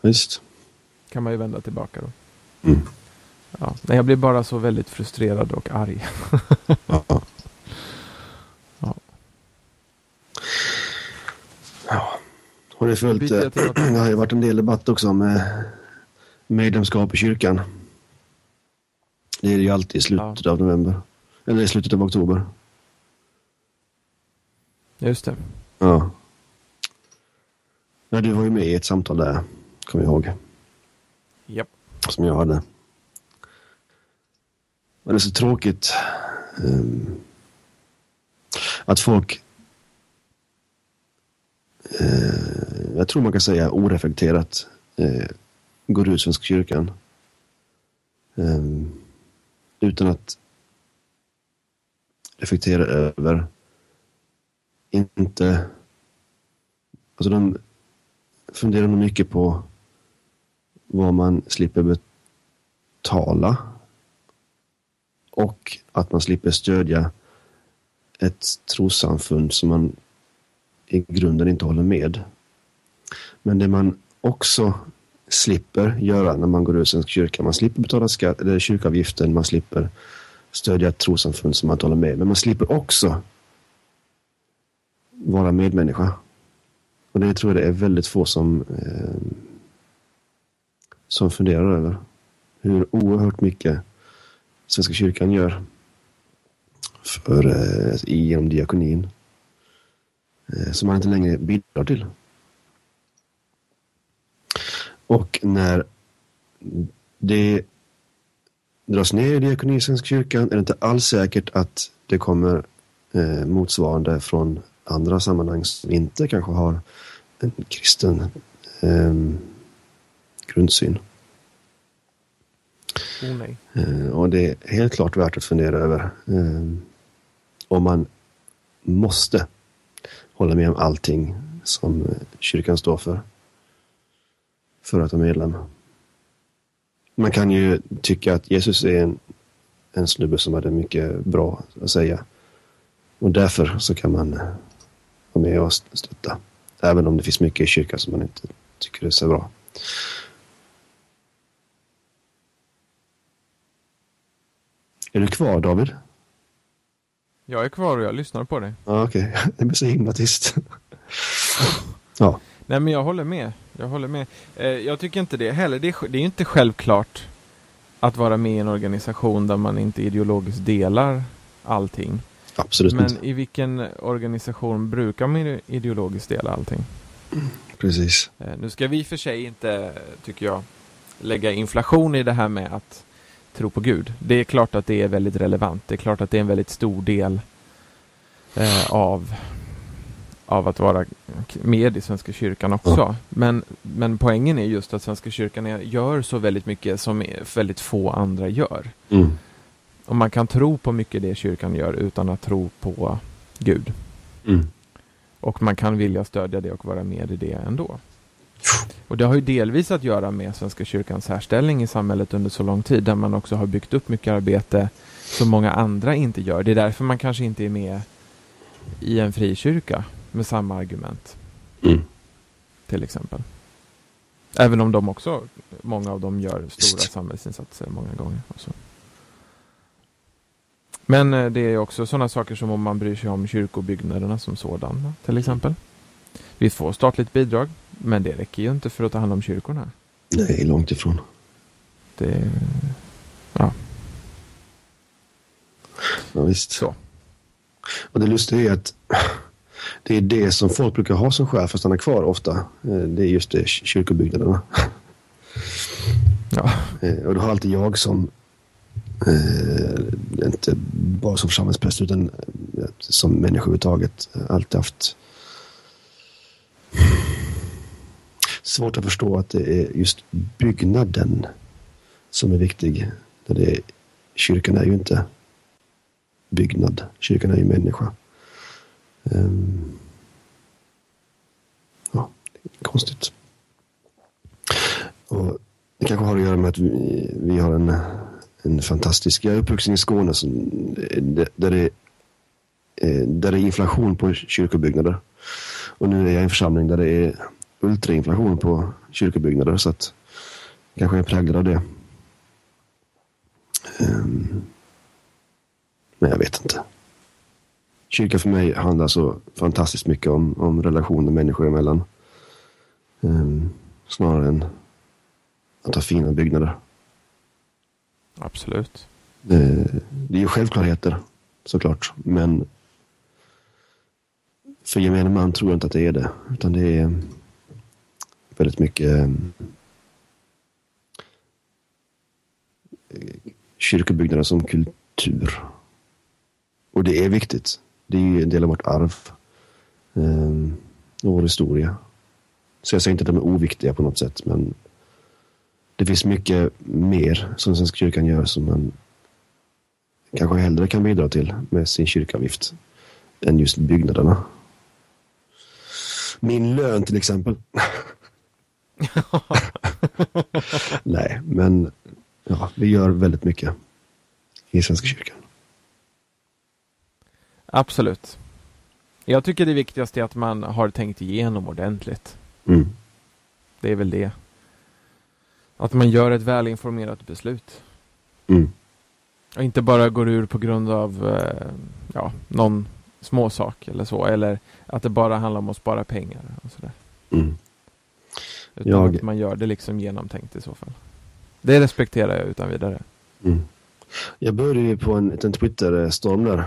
Visst. Kan man ju vända tillbaka då. Mm. Ja. Jag blir bara så väldigt frustrerad och arg. Ja. Har ni följt, det har ju varit en del debatt också om eh, medlemskap i kyrkan. Det är det ju alltid i slutet av november. Eller i slutet av oktober. Just det. Ja. ja. Du var ju med i ett samtal där, kommer jag ihåg. Japp. Som jag hade. Men det är så tråkigt ehm, att folk eh, jag tror man kan säga oreflekterat eh, går ur Svenska kyrkan. Eh, utan att reflektera över inte... Alltså de funderar nog mycket på vad man slipper betala och att man slipper stödja ett trossamfund som man i grunden inte håller med. Men det man också slipper göra när man går ur Svenska kyrkan, man slipper betala skatt, eller kyrkavgiften, man slipper stödja ett trossamfund som man inte håller med. Men man slipper också vara medmänniska. Och det tror jag det är väldigt få som, eh, som funderar över. Hur oerhört mycket Svenska kyrkan gör för, eh, genom diakonin. Eh, som man inte längre bidrar till. Och när det dras ner i diakoni i Svenska kyrkan är det inte alls säkert att det kommer eh, motsvarande från andra sammanhang som inte kanske har en kristen eh, grundsyn. Oh. Eh, och det är helt klart värt att fundera över eh, om man måste hålla med om allting som eh, kyrkan står för. För att vara medlem. Man kan ju tycka att Jesus är en, en snubbe som hade mycket bra att säga. Och därför så kan man eh, vara med och stötta. Även om det finns mycket i kyrkan som man inte tycker är så bra. Är du kvar David? Jag är kvar och jag lyssnar på dig. Ja, okej. Okay. Det blir så himla tyst. ja. Nej, men jag håller med. Jag håller med. Eh, jag tycker inte det heller. Det är, det är inte självklart att vara med i en organisation där man inte ideologiskt delar allting. Absolut Men inte. i vilken organisation brukar man ideologiskt dela allting? Precis. Eh, nu ska vi för sig inte, tycker jag, lägga inflation i det här med att tro på Gud. Det är klart att det är väldigt relevant. Det är klart att det är en väldigt stor del eh, av, av att vara med i Svenska kyrkan också. Men, men poängen är just att Svenska kyrkan är, gör så väldigt mycket som väldigt få andra gör. Mm. Och man kan tro på mycket det kyrkan gör utan att tro på Gud. Mm. Och man kan vilja stödja det och vara med i det ändå. Och det har ju delvis att göra med Svenska kyrkans särställning i samhället under så lång tid, där man också har byggt upp mycket arbete som många andra inte gör. Det är därför man kanske inte är med i en frikyrka med samma argument, Mm. till exempel. Även om de också, många av dem gör stora samhällsinsatser många gånger. Och så. Men eh, det är också sådana saker som om man bryr sig om kyrkobyggnaderna som sådana, till exempel. Vi får statligt bidrag, men det räcker ju inte för att ta hand om kyrkorna. Nej, långt ifrån. Det, ja, Ja, visst. så. Och det lustiga är att det är det som folk brukar ha som skäl för att stanna kvar ofta. Eh, Det är just det, kyrkobyggnaderna. Ja, Eh, Och då har alltid jag som, eh, inte bara som församlingspräst utan eh, som människa överhuvudtaget, eh, alltid haft svårt att förstå att det är just byggnaden som är viktig. När det är, kyrkan är ju inte byggnad. Kyrkan är ju människa. Um, ja, konstigt. Och det kanske har att göra med att vi, vi har en, en fantastisk... Jag är uppvuxen i Skåne som, där, det, där det är inflation på kyrkobyggnader. Och nu är jag i en församling där det är ultrainflation på kyrkobyggnader så att kanske är präglad av det. Um, men jag vet inte. Kyrka för mig handlar så fantastiskt mycket om, om relationer människor emellan. Um, snarare än att ha fina byggnader. Absolut. Det, det är ju självklarheter såklart. Men för gemene man tror jag inte att det är det. Utan det är väldigt mycket um, kyrkobyggnader som kultur. Och det är viktigt. Det är ju en del av vårt arv. Eh, och vår historia. Så jag säger inte att de är oviktiga på något sätt, men det finns mycket mer som Svenska kyrkan gör som man kanske hellre kan bidra till med sin kyrkavgift än just byggnaderna. Min lön till exempel. Nej, men ja, vi gör väldigt mycket i Svenska kyrkan. Absolut. Jag tycker det viktigaste är att man har tänkt igenom ordentligt. Mm. Det är väl det. Att man gör ett välinformerat beslut. Mm. Och inte bara går ur på grund av eh, ja, någon småsak eller så. Eller att det bara handlar om att spara pengar. Och sådär. Mm. Utan Jag- att man gör det liksom genomtänkt i så fall. Det respekterar jag utan vidare. Mm. Jag började ju på en, en Twitter-storm där.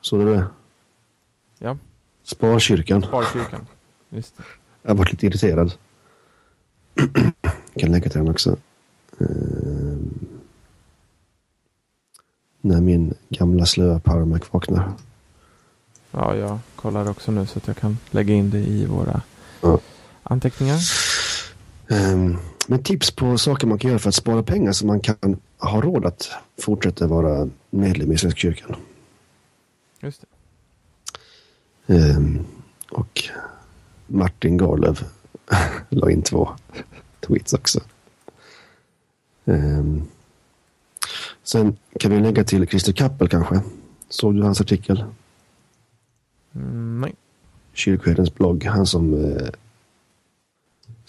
Såg du det? Ja. Sparkyrkan. Sparkyrkan. Just det. Jag har varit lite irriterad. Jag kan lägga till den också. Ehm. när min gamla slöa powermac vaknar. Ja, jag kollar också nu så att jag kan lägga in det i våra Ja. anteckningar. Ehm, men tips på saker man kan göra för att spara pengar så man kan ha råd att fortsätta vara medlem i Svenska kyrkan. Just det. Ehm, och Martin Garlöv la in två tweets också. Ehm, sen kan vi lägga till Christer Kappel kanske. Såg du hans artikel? Mm, nej. Kyrkoherdens blogg. Han som eh,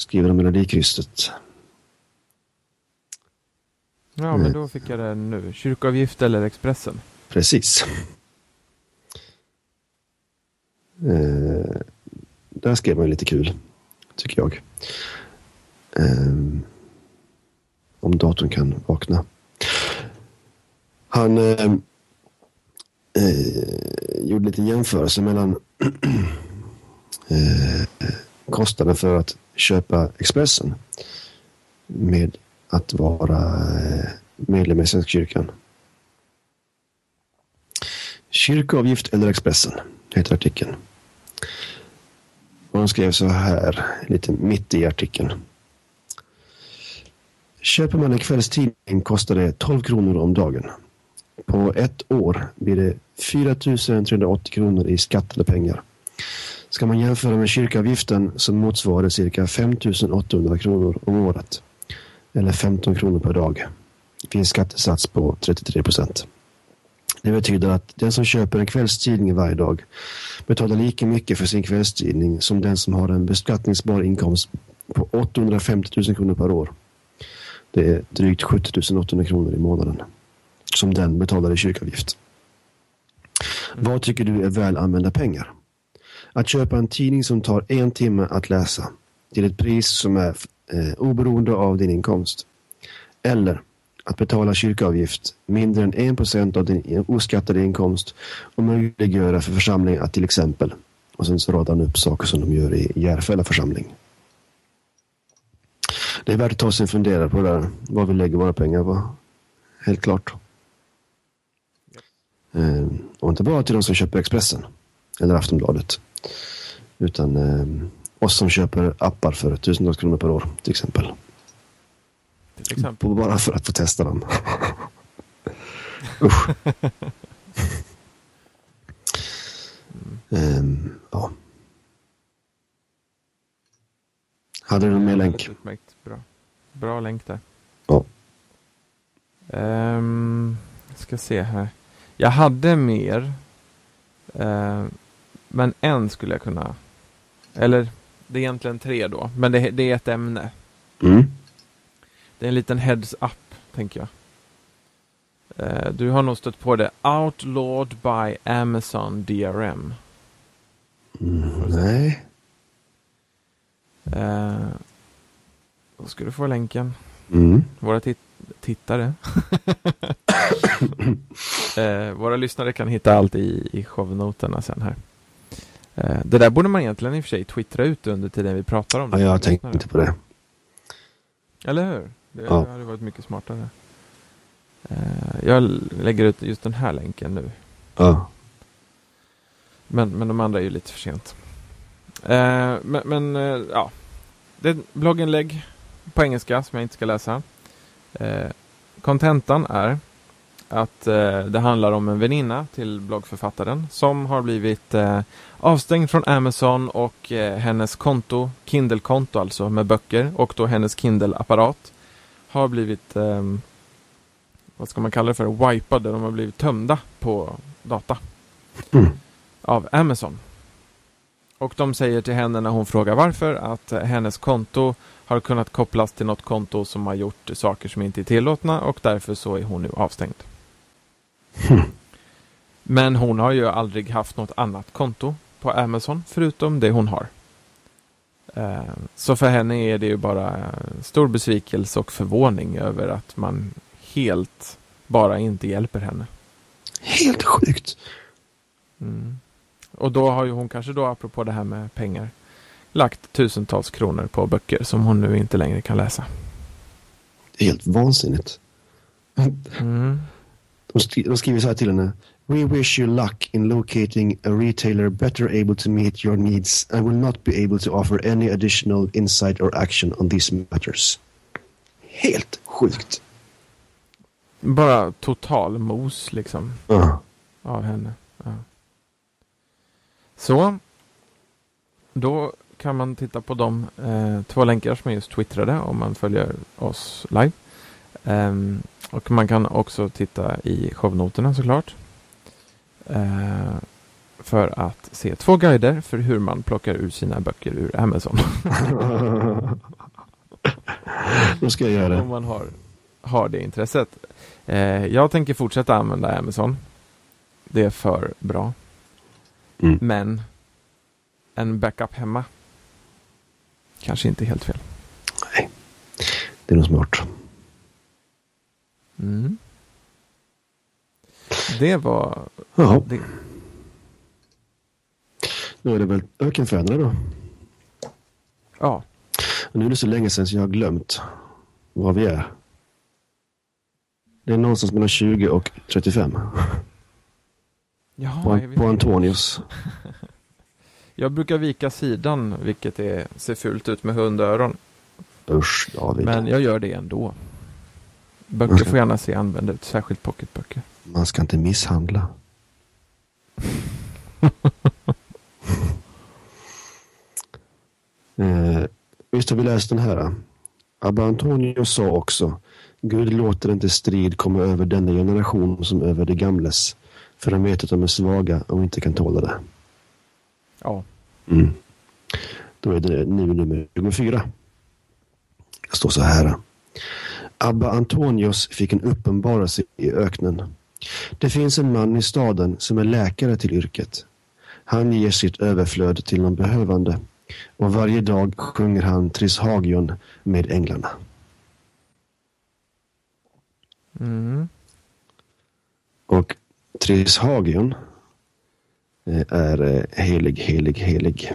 skriver om Melodikrystet. Ja, men då fick jag det nu. Kyrkoavgift eller Expressen? Precis. Eh, där skrev man lite kul, tycker jag. Eh, om datorn kan vakna. Han eh, eh, gjorde lite jämförelse mellan eh, kostnaden för att köpa Expressen med att vara eh, medlem i Svenska kyrkan. Kyrkoavgift eller Expressen heter artikeln. Och de skrev så här, lite mitt i artikeln. Köper man en kvällstidning kostar det 12 kronor om dagen. På ett år blir det 4 380 kronor i skattade pengar. Ska man jämföra med kyrkoavgiften som motsvarar cirka 5 800 kronor om året. Eller 15 kronor per dag. Finns skattesats på 33 procent. Det betyder att den som köper en kvällstidning varje dag betalar lika mycket för sin kvällstidning som den som har en beskattningsbar inkomst på 850 000 kronor per år. Det är drygt 70 800 kronor i månaden som den betalar i kyrkavgift. Vad tycker du är väl använda pengar? Att köpa en tidning som tar en timme att läsa till ett pris som är eh, oberoende av din inkomst. Eller att betala kyrkoavgift mindre än 1% av din oskattade inkomst och möjliggöra för församlingen att till exempel och sen så radar han upp saker som de gör i Järfälla församling. Det är värt att ta sig en funderare på det där, vad vi lägger våra pengar på. Helt klart. Eh, och inte bara till de som köper Expressen eller Aftonbladet. Utan eh, oss som köper appar för tusentals kronor per år till exempel. Till exempel. Bara för att få testa dem. Usch. Ehm, ja. Hade du någon mer länk? Utmärkt. Bra. Bra länk där. Ja. Um, ska se här. Jag hade mer. Uh, men en skulle jag kunna. Eller det är egentligen tre då. Men det, det är ett ämne. Mm. Det är en liten heads-up, tänker jag. Uh, du har nog stött på det. Outlawed by Amazon DRM. Mm, nej. Uh, då ska du få länken. Mm. Våra tit tittare. eh, våra lyssnare kan hitta allt i, i shownoterna sen här. Eh, det där borde man egentligen i och för sig twittra ut under tiden vi pratar om Ja, det. jag tänkte inte på det. Eller hur? Det Ja. hade varit mycket smartare. Eh, jag lägger ut just den här länken nu. Ja. Men, men de andra är ju lite för sent. Eh, men men ja. Det är blogginlägg på engelska som jag inte ska läsa. Kontentan är att eh, det handlar om en väninna till bloggförfattaren som har blivit eh, avstängd från Amazon och eh, hennes konto, Kindle-konto alltså med böcker och då hennes Kindle-apparat har blivit, eh, vad ska man kalla det för, wipade, de har blivit tömda på data Mm. av Amazon. Och de säger till henne när hon frågar varför att eh, hennes konto har kunnat kopplas till något konto som har gjort saker som inte är tillåtna och därför så är hon nu avstängd. Hmm. Men hon har ju aldrig haft något annat konto på Amazon förutom det hon har. Eh, Så för henne är det ju bara stor besvikelse och förvåning över att man helt bara inte hjälper henne. Helt sjukt. Mm. Och då har ju hon kanske då, apropå det här med pengar, lagt tusentals kronor på böcker som hon nu inte längre kan läsa. Helt vansinnigt. Mm. De, skri- de skriver så här till henne. We wish you luck in locating a retailer better able to meet your needs and will not be able to offer any additional insight or action on these matters. Helt sjukt. Bara total mos liksom Ja. av henne. Ja. Så. Då kan man titta på de eh, två länkar som jag just twittrade om man följer oss live. Ehm, och man kan också titta i shownoterna såklart. Eh, för att se två guider för hur man plockar ur sina böcker ur Amazon. Då ska jag göra om det. man har, har det intresset. Eh, jag tänker fortsätta använda Amazon. Det är för bra. Mm. Men en backup hemma kanske inte helt fel. Det är nog smart. Mm. Det var Ja, det. då är det väl ökenfäderna då. Ja, nu är det så länge sedan så jag har glömt var vi är. Det är någonstans mellan 20 och 35. ja På, på. Antonius. jag brukar vika sidan, vilket är, ser fult ut med hundöron. Usch, David. Men jag gör det ändå. Böcker får gärna se använda ut, särskilt pocketböcker. Man ska inte misshandla. eh, visst har vi läst den här? Abba Antonio sa också Gud låter inte strid komma över denna generation som över de gamles. För han vet att de är svaga och inte kan tåla det. Ja, Mm. Då är det nu nummer 24. Det står så här. Abba Antonios fick en uppenbarelse i öknen. Det finns en man i staden som är läkare till yrket. Han ger sitt överflöd till de behövande och varje dag sjunger han Trishagion med änglarna. mm. Och Trishagion eh, är eh, helig, helig, helig.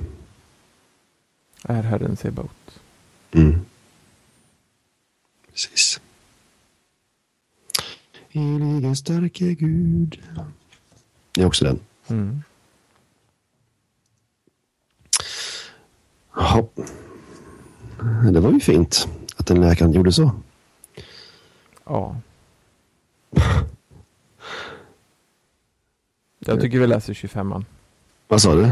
är Herren Sebaot. Mm. Precis. Helige starke Gud. Det är också den. Mm. Jaha. Det var ju fint att den läkaren gjorde så. Ja. Jag tycker vi läser 25an. Vad sa du?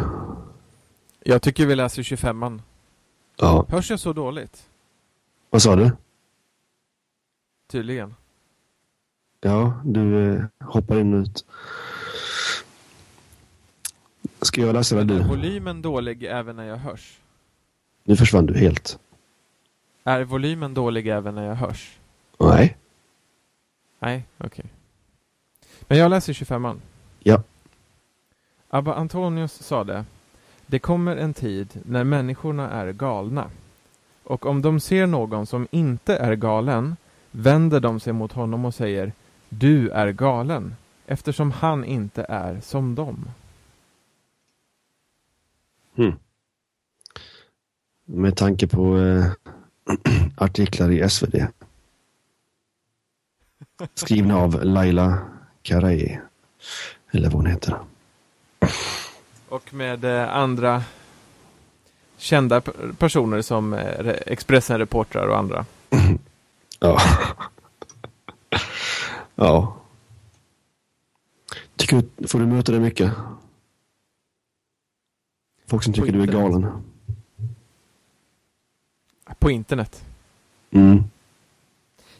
Jag tycker vi läser 25an. Ja. Hörs jag så dåligt? Vad sa du? Tydligen. Ja, du eh, hoppar in och ut. Ska jag läsa vad Men är du... volymen dålig även när jag hörs? Nu försvann du helt. Är volymen dålig även när jag hörs? Nej. Nej, okej. Men jag läser 25an. Ja. Abba Antonius sa det. Det kommer en tid när människorna är galna. Och om de ser någon som inte är galen vänder de sig mot honom och säger Du är galen eftersom han inte är som dem. Hmm. Med tanke på eh, artiklar i SvD. Skrivna av Laila Karay. Eller vad hon heter. Och med eh, andra kända personer som eh, re- Expressen-reportrar och andra. Ja. Ja. Tycker du, får du möta det mycket? Folk som tycker du är galen. På internet. Mm.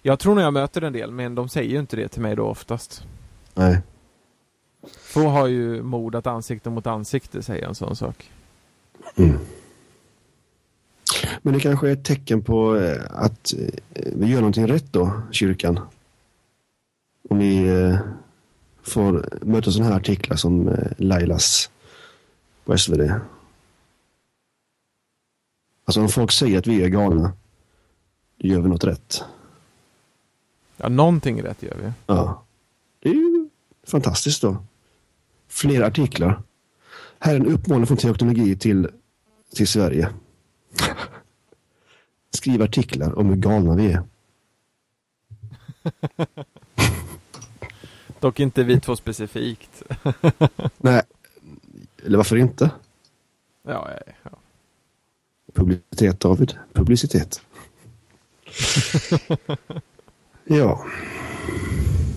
Jag tror nog jag möter en del, men de säger ju inte det till mig då oftast. Nej. Få har ju mordat ansikte mot ansikte, säger en sån sak. Mm. Men det kanske är ett tecken på eh, att eh, vi gör någonting rätt då, kyrkan. Om vi eh, får möta sådana här artiklar som eh, Lailas på SvD. Alltså om folk säger att vi är galna, då gör vi något rätt. Ja, någonting rätt gör vi. Ja. Det är ju fantastiskt då. Fler artiklar. Här är en uppmaning från Teoknologi till, till Sverige. Skriv artiklar om hur galna vi är. Dock inte vi två specifikt. Nej, eller varför inte? Ja, ja, ja. Publicitet David, publicitet. ja,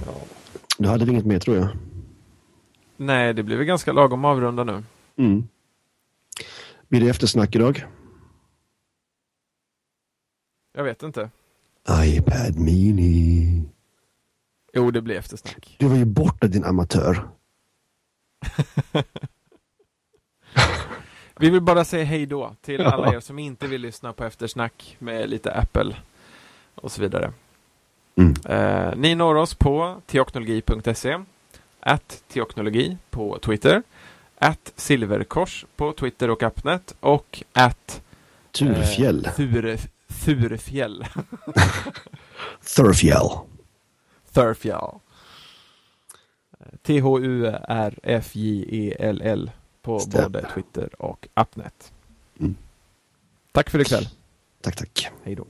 ja. då hade vi inget mer tror jag. Nej, det blir väl ganska lagom avrunda nu. Mm. Blir det eftersnack idag? Jag vet inte. iPad Mini. Jo, det blir eftersnack. Du var ju borta din amatör. Vi vill bara säga hej då till alla er som inte vill lyssna på eftersnack med lite Apple och så vidare. Mm. Eh, ni når oss på teoknologi.se att teoknologi på Twitter att silverkors på Twitter och Appnet och att Turfjäll. eh, Fure, Furefjäll Eh, T-H-U-R-F-J-E-L-L på Stämmer. både Twitter och Appnet. Mm. Tack för ikväll. Tack, tack. Hej då.